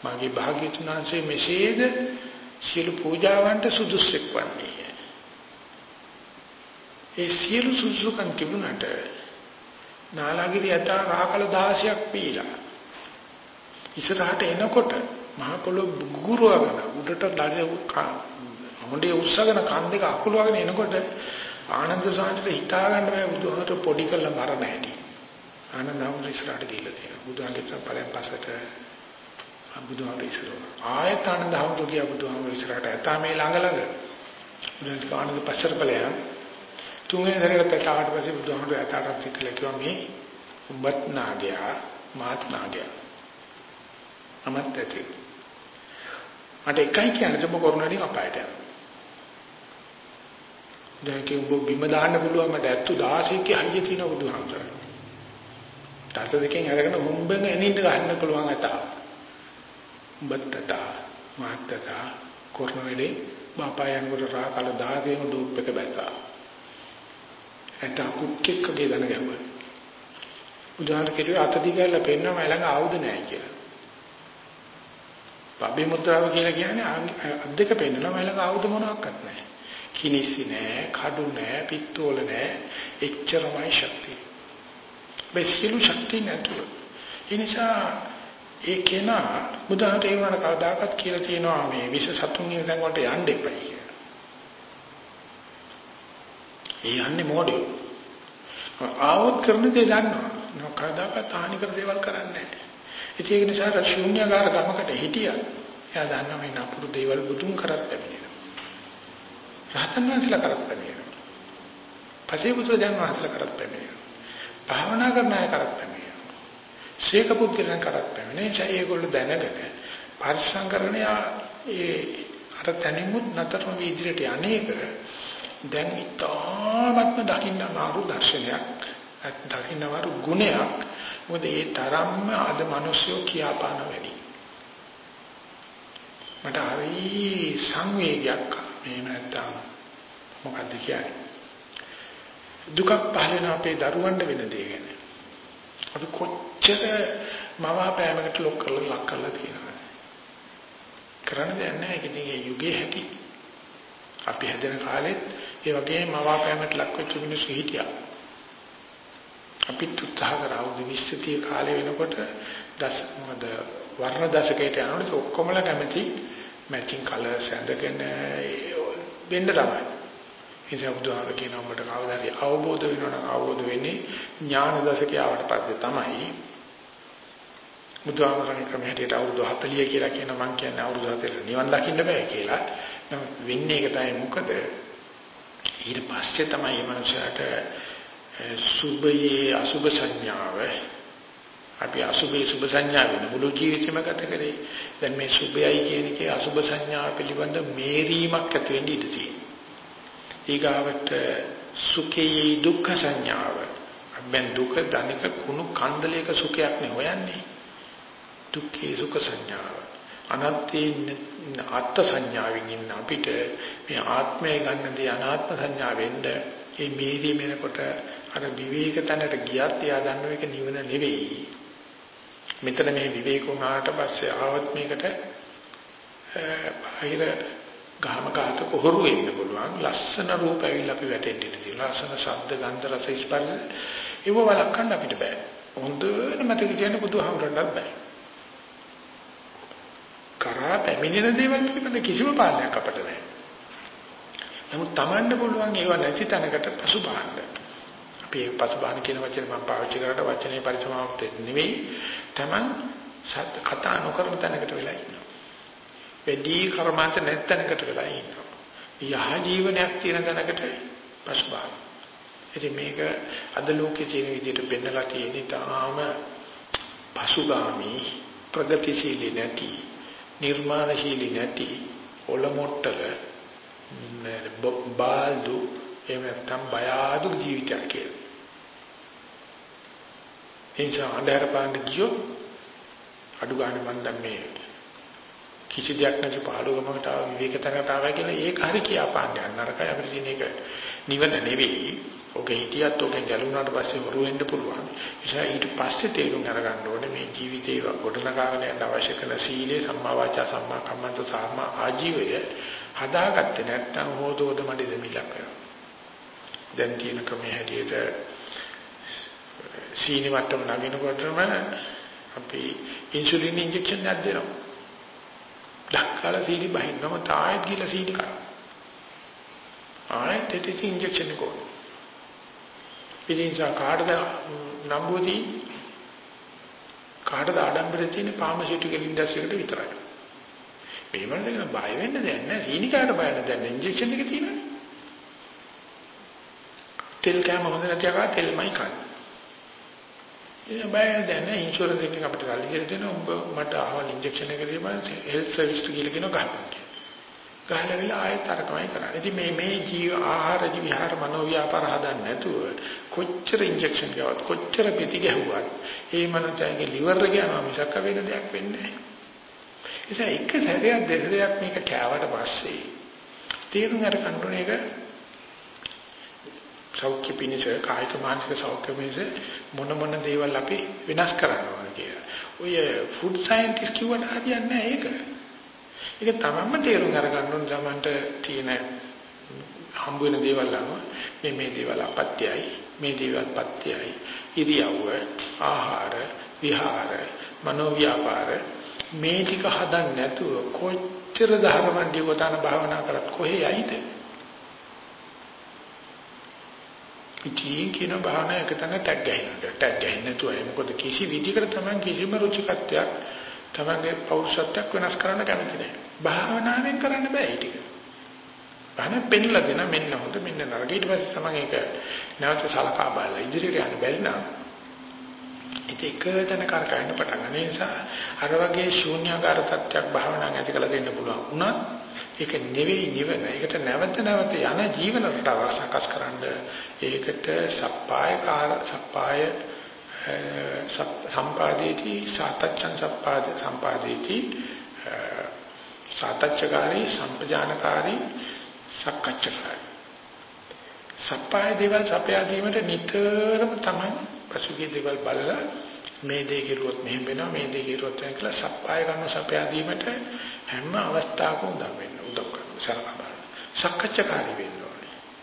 මාගේ භාග්‍යතුන් වහන්සේ මෙසේද සියලු පූජාවන්ට සුදුසුෙක් වන්නේ. ඒ සියලු සුදුසුකම් තිබුණට නාලාගිරි යතා රාකල 16ක් පීලා ඉස්සරහට එනකොට මහ පොළොව ගුරුවගෙන උඩට දඩ මොණ්ඩේ උස්සගෙන කන් දෙක අකුලවගෙන එනකොට ආනන්ද සාන්තිට හිතා ගන්න බෑ බුදුහාමට පොඩි කළ මරණ හැටි. ආනන්ද නම් ඉස්සරහට ගිහලා තියෙනවා. බුදුහාමට පලයන් පස්සට බුදුහාමුදුරුවෝ ඉස්සරහ ආයත ආනන්ද හාමුදුරුවෝ කියා බුදුහාමුදුරුවෝ ඉස්සරහට. ඇතා මේ ළඟ ළඟ. බුදුන් ආනන්ද පස්සට ඵලයන් තුන්වෙනි දරකට පැටාවට පස්සේ බුදුහාමුදුරුවෝ ඇතාට පිටලා කිව්වා මේ උඹත් නාගයා මාත් නාගයා. අමත් ඇති. මට එකයි කියන්න තිබු කරුණාවෙන් අපායට යනවා. දැන් කිව්ව බිම දාන්න පුළුවන් මට ඇත්තු 16 ක හයිය තියෙන බුදුහාමුදුරුවෝ තාත දෙකෙන් අරගෙන හොම්බෙන් එනින්න ගන්න පුළුවන් අතා. බත්තත මාත්තත කරන වෙලේ බාපයන් කොට රා කල 10 දූප් එක බැලුවා ඇට කුක්කෙක් වගේ දන ගැහුවා. උදාහරණ කෙරුවේ අත දිගල්ලා පෙන්නම ළඟ ආයුධ නැහැ කියලා. පබ්බේ මුද්‍රාව කියලා කියන්නේ අත් දෙක පෙන්නනවා මම ළඟ ආයුධ මොනවත් නැහැ කිනිසි නැහැ කඩු නැහැ පිත්තෝල නැහැ එච්චරමයි ශක්තිය මේ සියලු ශක්තිය නැතුව ඒ නිසා ඒ කෙනා බුදුහාමට ඒ වුණාට කවදාකවත් කියලා තියෙනවා මේ විශ සතුන් කියන තැන් වලට යන්න එපයි කියලා. ඒ යන්නේ මොඩේ. ආවොත් කරන දේ දන්නවා. නෝ කවදාකවත් හානි කර දේවල් කරන්නේ නැහැ. ඒක නිසා ශූන්‍යකාර ගමකට හිටියා. එයා දන්නා මේ නපුරු දේවල් බුදුන් කරත් පැමිණෙනවා. රහතන් වහන්සේලා කරත් පැමිණෙනවා. පසේ බුදු දහම වහන්සේලා කරත් පැමිණෙනවා. භාවනා කරන අය කරත් පැමිණෙනවා. ශේක පුද්ගලයන් කරත් පැමිණෙනවා. ඒගොල්ලෝ දැනගෙන පරිසංකරණය ඒ අර තනිමුත් නතරම ඉදිරියට යන්නේක දැන් ඉතාමත්ම දකින්න මාරු දර්ශනයක් දකින්නවරු ගුණයක්. මොකද ඒ තරම්ම අද මිනිස්සු කියාපාන වැඩි. මට හරි සංවේගයක් මේ නැත්තම් මොකද්ද කියන්නේ? දුකක් පහළ වෙන අපේ දරුවන්ට වෙන දේ ගැන. අපි කොච්චර මවාපෑමකට ලොක් කරලා ලක් කරලා තියෙනවද? කරන්න දෙයක් නැහැ. ඉතින් ඒ යුගයේ හැටි. අපි හැදෙන කාලෙත් ඒ වගේ මවාපෑමකට ලක් වෙච්ච මිනිස්සු හිටියා. අපිත් උත්සාහ කරා උදේ 20 කාලේ වෙනකොට දස මොකද වර්ණ දශකයට යනකොට ඔක්කොමලා කැමති මැචින් කලර්ස් ඇඳගෙන වෙන්න තමයි. ඉතින් බුදුහාම කියන ඔබට කවදාද අවබෝධ වෙනවනම් අවබෝධ වෙන්නේ ඥාන දශකයේ ආවට පස්සේ තමයි. බුදුහාමරගේ ක්‍රමයට අවුරුදු 40 කියලා කියන මං කියන්නේ අවුරුදු 40 නිවන් දකින්න බෑ කියලා. නමුත් වෙන්නේ ඒක තමයි මොකද ඊට පස්සේ තමයි මේ මනුස්සයාට සුභයේ අසුභ සංඥාව. අපි අසුභයේ සුභ සංඥා වෙන මුළු ජීවිතේම ගත කරේ. දැන් මේ සුභයයි කියන එකේ අසුභ සංඥාව පිළිබඳ මේරීමක් ඇති වෙන්න ඉඩ තියෙනවා. ඊගාවට සුඛයේ දුක්ඛ සංඥාව. අපෙන් දුක ධනික කුණු කන්දලයක සුඛයක් නේ හොයන්නේ. දුක්ඛේ සුඛ සංඥාව. අනත්තේ ආත්ම සංඥාවෙන් ඉන්න අපිට මේ ආත්මය ගන්න දේ අනාත්ම සංඥාවෙන්ද මේ මේදී මෙනකොට අර විවේක තැනට ගියත් එයා දන්නව එක නිවන නෙවෙයි. මෙතන මේ විවේක වුණාට පස්සේ ආවත් මේකට බාහිර ගහම ගහක කොහොරු වෙන්න පුළුවන්. ලස්සන රූප ඇවිල්ලා අපි වැටෙන්න ඉඩ තියෙනවා. ලස්සන ශබ්ද ගන්ධ රස ස්පර්ශ. ඒව වළක්වන්න අපිට බෑ. හොඳට මතක තියාගන්න බුදුහාමුදුරන්වත් බෑ. කරා පැමිණෙන දේවල් පිළිබඳ කිසිම පාලනයක් අපිට නැහැ නමුත් Tamanne පුළුවන් ඒව නැති තැනකට පසුබාහන්න අපි ඒ පසුබාහන කියන වචනේ මම පාවිච්චි කරලා වචනේ පරිසමාප්ත නෙවෙයි Taman සත් කතා නොකරන තැනකට වෙලා ඉන්නවා. වැඩි කර්මාන්ත නැත්ැනකට වෙලා ඉන්නවා. යහ ජීවනයක් තියෙන තැනකට පසුබාහන. ඉතින් මේක අද ලෝකයේ තියෙන විදිහට පෙන්නලා තියෙන තාම පසුගාමි ප්‍රගතිශීලී නැති නිර්මාණශීලී නැති ඔලොමොට්ටල බාල්දු එහෙම නැත්නම් බය අඩු ජීවිතයක් කියලා. එනිසා අnder පාන්න ගියොත් අඩු ගන්න මන් දැන් මේ කිසි දෙයක් නැති පාළුවකමකට ආව විවේකතරකට ආවා කියලා ඒක හරි කියාපාන්න යන නරකයි අපිට තියෙන එක නිවන නෙවෙයි. ඔක හිටියත් ඔක ගැලුණාට පස්සේ වරු වෙන්න පුළුවන්. නිසා ඊට පස්සේ තේරුම් අරගන්න ඕනේ මේ ජීවිතේ ගොඩනගාගෙන යන්න අවශ්‍ය කරන සීලේ සම්මා වාචා සම්මා කම්මන්ත සම්මා ආජීවය හදාගත්තේ නැත්නම් හොදෝද මඩේ දෙමිලක් වෙනවා. දැන් තියෙන ක්‍රමයේ හැටියට සීනි මට්ටම නගිනකොටම අපි ඉන්සුලින් ඉන්ජෙක්ෂන් එකක් දෙනවා. ඩක්කලා සීනි බහින්නම තායත් ගිහලා සීනි කරා. ආයෙත් ඒක ඉන්ජෙක්ෂන් එක ඕන. ඉතින් කාටද නම්බුවදී කාටද ආඩම්බරේ තියෙන්නේ ෆාමසිටිකල් ඉන්ඩස්ට්‍රි එකට විතරයි. මේ වලට බය වෙන්න දෙයක් නැහැ. සීනිකාට බය නැද්ද? ඉන්ජෙක්ෂන් එක තියෙනවනේ. තෙල් කෑම හොඳ නැති අකා තෙල්මයි කන්නේ. ඒ බය නැහැ ඉන්ෂුරන්ස් එකෙන් අපිට කල්ලි කියලා දෙනවා උඹ මට ආවල් ඉන්ජෙක්ෂන් එක දීපන් හෙල්ත් සර්විස් කියලා කියන ගහන්න. ගහලා වෙලා ආයෙත් අරකමයි කරන්නේ. ඉතින් මේ මේ ජීව ආහාර ජීව විහාර මනෝ ව්‍යාපාර හදන්න නැතුව කොච්චර ඉන්ජෙක්ෂන් ගාවත් කොච්චර පිටි ගැහුවත් ඒ මනසගේ liver එක යනවා මිසක් වෙන දෙයක් වෙන්නේ නැහැ. එක සැරයක් දෙසරයක් මේක කෑවට පස්සේ තේරුම් අරගන්න ඕනේ ඒක සෞඛ්‍ය පිණිස කායික මානසික සෞඛ්‍ය පිණිස මොන මොන දේවල් අපි වෙනස් කරනවා කියලා. ඔය ෆුඩ් සයන්ටිස්ට් කිව්වට හරියන්නේ නැහැ ඒක. ඒක තමන්ම තේරුම් අරගන්න ඕන තමන්ට තියෙන හම්බ වෙන දේවල් අනුව මේ මේ දේවල් අපත්‍යයි මේ දේවල් පත්‍යයි ඉරියව්ව ආහාර විහාර මනෝ ව්‍යාපාර මේ ටික හදන්න නැතුව කොච්චර ධර්මයන් දිවතන භාවනා කරත් කොහේ යයිද ඉතින් කියන භාවනා එක තැන ටැග් ගහිනවා ටැග් ගහින්න නැතුව මොකද කිසි විදිහකට තමයි කිසිම රුචිකත්වයක් තමගේ පෞරුෂත්වයක් වෙනස් කරන්න කැමති නැහැ. භාවනාවෙන් කරන්න බෑ ඒ ටික. භාවන පෙන්නලා දෙන මෙන්න හොඳ මෙන්න නරක ඊට පස්සේ තමයි ඒක නැවත සලකා බලලා ඉදිරියට යන්න බැරි නම් ඒක එකතැන කරකැවෙන්න පටන් ගන්න නිසා අර වගේ ශූන්‍යාකාර තත්ත්වයක් භාවනාවෙන් ඇති කළ දෙන්න පුළුවන් උනත් ඒක නෙවෙයි නිවන. ඒකට නැවත නැවත යන ජීවන රටාව සකස් කරන්න ඒකට සප්පාය කාල සප්පාය සම්පාදේති සාතච්ඡං සම්පාද සම්පාදේති සාතච්ඡකාරී සම්පජානකාරී සක්කච්ඡකාරී සප්පාය දේවල් සපයා දීමට නිතරම තමයි පසුගිය දේවල් බලලා මේ දේ කෙරුවොත් මෙහෙම වෙනවා මේ දේ කෙරුවොත් එහෙම කියලා සප්පාය කරන සපයා දීමට හැම අවස්ථාවකම උදව් වෙන්න උදව් කරනවා සරල බලන්න සක්කච්ඡකාරී වෙන්න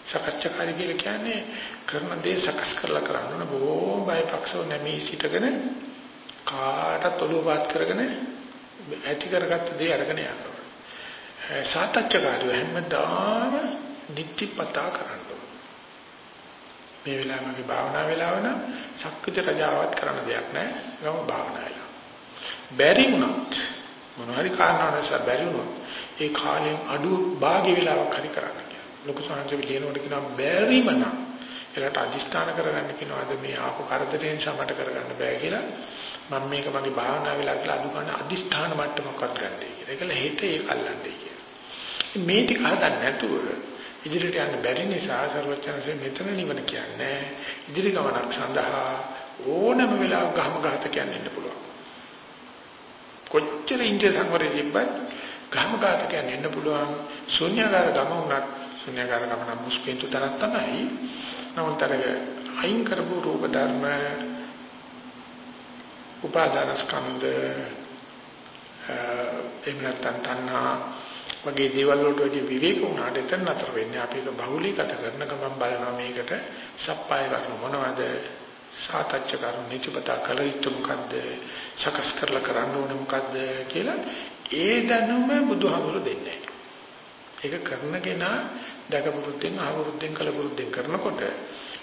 සකච්ඡාකාරී කියලා කියන්නේ කරන දේ සකස් කරලා කරන්න ඕන බොහෝ බයපක්ෂව නැමී සිටගෙන කාටත් ඔළුව පාත් කරගෙන ඇති කරගත්ත දේ අරගෙන යනවා. සාතච්ඡාකාරී හැමදාම නිත්‍යපතා කරන්න ඕන. මේ වෙලාවේ මගේ භාවනා වෙලාව නම් සක්විත රජාවත් කරන්න දෙයක් නැහැ. ගම භාවනාවයි. බැරි වුණොත් මොන හරි කාරණාවක් නිසා බැරි වුණොත් ඒ කාලෙන් අඩු භාගය වෙලාවක් හරි කරන්න. ලොකු සංහසේ ලියනකොට කියනවා බැරිම නම් ඒකට අදිස්ථාන කරගන්න කියනවා අද මේ ආපු කරදරයෙන් සමට කරගන්න බෑ කියලා මම මේක මගේ භාවනා වෙලා කියලා අදු ගන්න අදිස්ථාන මට්ටමක්වත් ගන්නයි කියලා. ඒකල හෙට ඒක අල්ලන්නේ කියලා. මේ ටික හදන්න නැතුව ඉදිරියට යන්න බැරි නිසා සර්වචනසේ මෙතන නිවන කියන්නේ ඉදිරි ගමනක් සඳහා ඕනම වෙලාවක ගහම ගහත කියන්නේ ඉන්න පුළුවන්. කොච්චර ඉන්දිය සංවරය තිබ්බත් ගහම ගහත කියන්නේ ඉන්න පුළුවන්. ශුන්‍යකාර ගම උනත් ශුන්‍යකාර ගමන මුස්පෙන්තු තරක් තමයි. නමුත් අර අයින් කරපු රූප ධර්ම උපාදාන ස්කන්ධ එහෙම නැත්නම් තණ්හා වගේ දේවල් වලට වැඩි විවේක වුණාට එතන නතර වෙන්නේ අපි ඒක බහුලීගත කරන ගමන් බලනවා මේකට සප්පාය කරන මොනවද සාතච්ච කරන නිචපතා කල යුතු මොකද්ද සකස් කරලා කරන්න ඕනේ මොකද්ද කියලා ඒ දැනුම බුදුහාමුදුරු දෙන්නේ ඒක කරන කෙනා දකපුරුද්දෙන් ආවුරුද්දෙන් කලපුරුද්දෙන් කරනකොට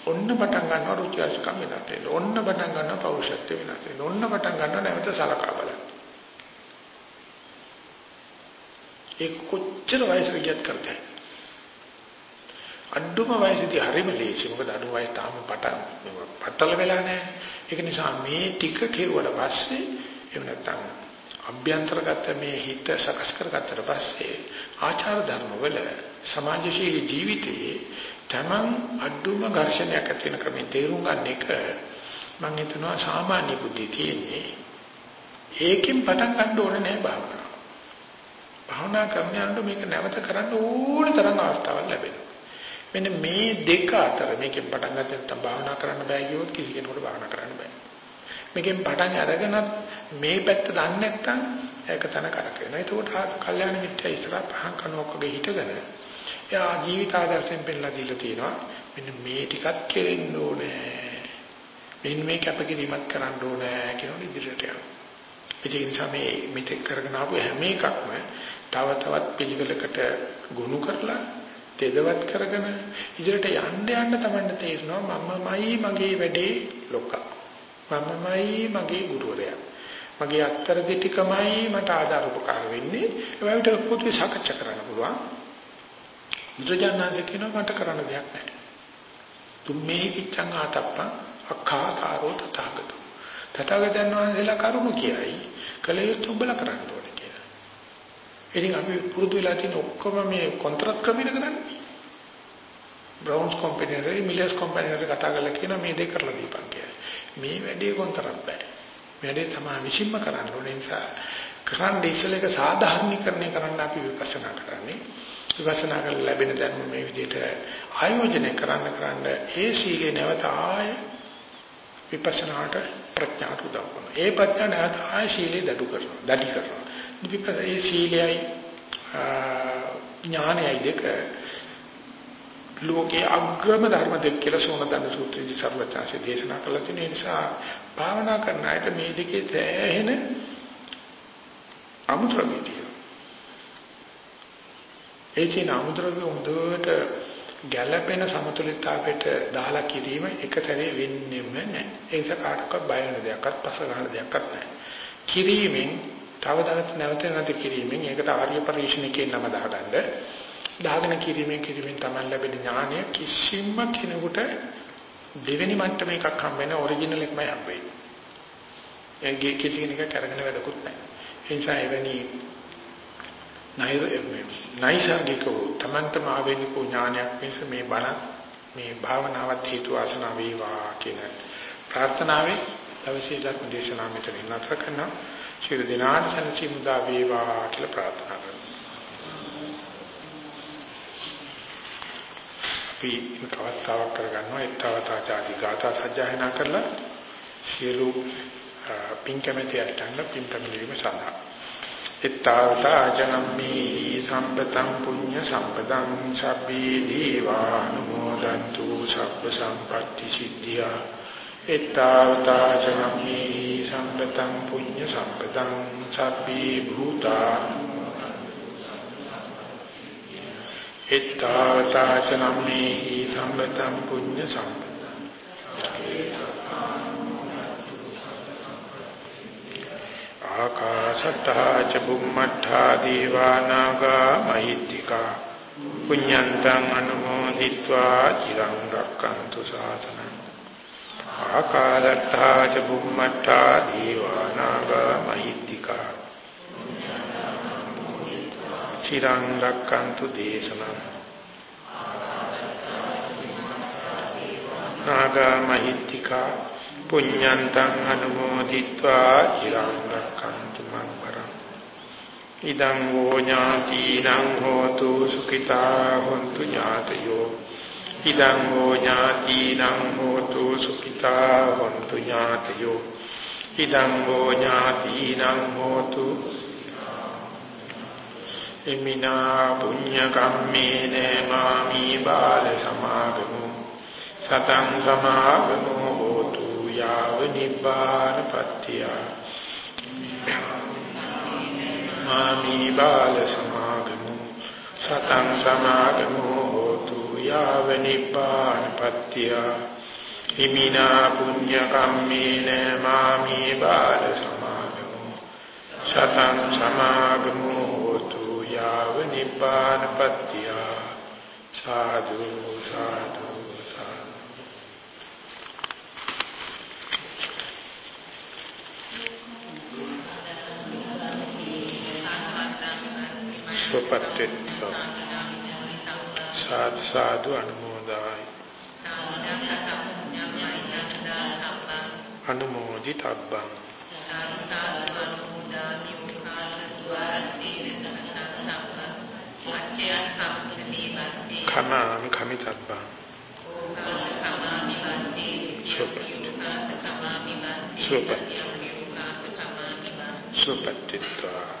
ඔන්න පටන් ගන්නවා රුචිආශකම් වෙනස් වෙන්න. ඔන්න පටන් ගන්නවා පෞරුෂත්ව වෙනස් වෙන්න. ඔන්න පටන් ගන්නවා නැවත සලකා බලන්න. ඒ කොච්චර වයසට ගියත් කරතයි. අඩුම වයසේදී හරිම ලේසි. මොකද අඩු වයස තාම පටන් පටල වෙලා නැහැ. ඒක නිසා මේ ටික කෙරුවට පස්සේ එහෙම නැත්නම් අභ්‍යන්තරගත මේ හිත සකස් කරගත්තට පස්සේ ආචාර ධර්ම වල සමාජශීලී ජීවිතයේ තමන් අඩුම ඝර්ෂණයක් ඇති වෙන ක්‍රමෙ තේරුම් ගන්න එක මම හිතනවා සාමාන්‍ය බුද්ධිය තියෙන්නේ ඒකෙන් පටන් ගන්න ඕනේ නෑ භාවනාව. භාවනා කරනකොට මේක නැවත කරන්න ඕන තරම් අවස්ථාවක් ලැබෙනවා. මෙන්න මේ දෙක අතර මේකෙන් පටන් ගත්තත් නැත්නම් භාවනා කරන්න බෑ කියොත් කිසි කෙනෙකුට භාවනා කරන්න බෑ. මේකෙන් පටන් අරගෙනත් මේ පැත්ත දන්නේ නැත්නම් ඒක තන කරක වෙනවා. ඒකට කල්යාණ මිත්‍ය ඉස්සරහ පහන් කනෝක් වගේ හිටගෙන එයා ජීවිත ආදර්ශයෙන් පෙන්නලා දීලා තියෙනවා. මෙන්න මේ ටිකක් කෙරෙන්න ඕනේ. මෙන්න මේ කැපකිරීමක් කරන්න ඕනේ කියන ඉදිරියට යනවා. ඒ නිසා මේ මෙතෙක් කරගෙන ආපු හැම එකක්ම තව තවත් පිළිවෙලකට ගොනු කරලා තෙදවත් කරගෙන ඉදිරියට යන්න යන්න තමයි තේරෙනවා මමමයි මගේ වැඩේ ලොකා. මමමයි මගේ ගුරුවරයා. මගේ අත්තරදි ටිකමයි මට ආධාර උපකාර වෙන්නේ ඒ වගේ පොදුවේ සාකච්ඡා කරන්න පුළුවන් බුදුජානනාංශ කියනවා මට කරන්න දෙයක් නැහැ තුම්මේ කිච්ඡං ආතප්පං අක්ඛාකාරෝ තථාගතෝ තථාගතයන් වහන්සේලා කරුණු කියයි කලියුත් උඹලා කරන්න ඕනේ කියලා. ඉතින් අපි පුරුදු වෙලා තියෙන ඔක්කොම මේ කොන්ත්‍රාත් ක්‍රමයක කරන්නේ. බ්‍රවුන්ස් කම්පැනි එකේ මිලර්ස් කම්පැනි එකේ කතා කරලා කියන මේ දෙක කරලා දීපන් කියලා. මේ වැඩේ කොන්ත්‍රාත් බෑ. වැඩේ තමයි විශ්ින්ම කරන්න ඕනේ නිසා කරන්න ඉස්සෙල්ලා එක සාධාරණීකරණය කරන්න අපි විපස්සනා කරන්නේ. විපස්සනා කරලා ලැබෙන ධර්ම මේ විදිහට ආයෝජනය කරන්න කරන්න ඒ සීලේ නැවත ආය විපස්සනාට ප්‍රඥාට උදව් කරනවා. ඒ ප්‍රඥා නැවත ආය සීලේ දඩු කරනවා. දඩි කරනවා. විපස්සනා ඒ සීලයයි ඥානයයි දෙක ලෝකයේ අග්‍රම ධර්ම දෙක කියලා සෝනදන්න සූත්‍රයේදී සර්වඥාන්සේ දේශනා කළා තියෙන නිසා භාවනා කරන අයට මේ දෙකේ සෑහෙන අමුද්‍රව්‍ය තියෙනවා. ඒ කියන අමුද්‍රව්‍ය හොඳට ගැළපෙන සමතුලිතතාවයට දාලා කිරීම එක සැරේ වෙන්නේම නැහැ. ඒ නිසා කාටවත් බය වෙන දෙයක්වත් පස ගන්න දෙයක්වත් නැහැ. කිරීමෙන් තව තවත් නැවත නැවත කිරීමෙන් ඒකට ආර්ය පරිශ්‍රණිකේ නම දාගන්න දාගෙන කිරීමෙන් කිරීමෙන් තමයි ලැබෙන ඥානය කිසිම කෙනෙකුට දෙවෙනි මට්ටම එකක් හම්බ වෙන ඔරිජිනල් එකමයි හම්බ වෙන්නේ. ඒ කිසි කෙනෙක් කරගෙන වැඩකුත් නැහැ. ඒ නිසා එවැනි නයිසර්ගිකව තමන්ටම ආවේනික ඥානයක් මිස මේ බණ මේ භාවනාවත් හේතු ආසනාව වේවා කියන ප්‍රාර්ථනාවෙන් දවසේ ධර්ම දේශනාව මෙතන නතර කරනවා. ශිර දිනාට සනසි මුදා වේවා කියලා ප්‍රාර්ථනා කරනවා. අපි කවස්තාවක් කරගන්නවා. ඒතාවතාචාදී ගාථා සජ්ජායනා කරලා සියලු පින්කමැති අටන්න පින්කමලීම සඳහා. එත්තාවතාජනම්මේ සම්පතං පුඤ්ඤ සම්පතං සබ්බේ දීවානුමෝදන්තු සබ්බ සම්පatti සිද්ධියා. එත්තාවතා චනම්හි සම්පතං පුඤ්ඤ සම්පතං සබ්බී භූතානි එත්තාවතා චනම්හි සම්පතං පුඤ්ඤ සම්පතං ආකාශත්තා ච බුම්මත්තා දීවානාගා මහිත්‍තිකා පුඤ්ඤන්තං අනුමෝදිत्वा චිරං රක්칸තු සාසනං ආකාදත්තා ච බුම්මත්තා දීවානාග මහිත්‍තිකා චිරං රක්칸තු දේශනං නාග මහිත්‍තිකා පුඤ්ඤන්තං අනුමෝදිत्वा චිරං රක්칸තු මං පරං ඉදං වෝ ඥාතිනං හෝතු සුඛිතා හොන්තු ඥාතයෝ ඉදං වූ ඥාතිනං හෝතු සුඛිතා හොන්තු ඥාතයෝ. ඉදං වූ ඥාතිනං හෝතු එමිනා පුඤ්ඤ කම්මේන මාමි බාල සමාගමු. සතං සමාගමු යාව නිබ්බානපත්තිය මාමි බාල සමාගමු. සතං සමාගමු හෝතු යාව නිබ්බානපත්තිය හිමිනා පුඤ්ඤ කම්මේන මාමි බාල සමාගමු. සතං සමාගමු හෝතු යාව නිබ්බානපත්තිය සාදු සාදු. සුවපත් වෙත්වා සාදු සාදු අනුමෝදායි. අනුමෝදි තබ්බං. කමාමි කමි තබ්බං. සුවපත්. සුවපත්. සුවපත්.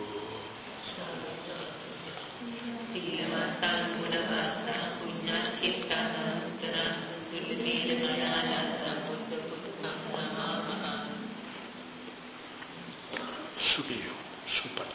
සුඛියෝ සුපත්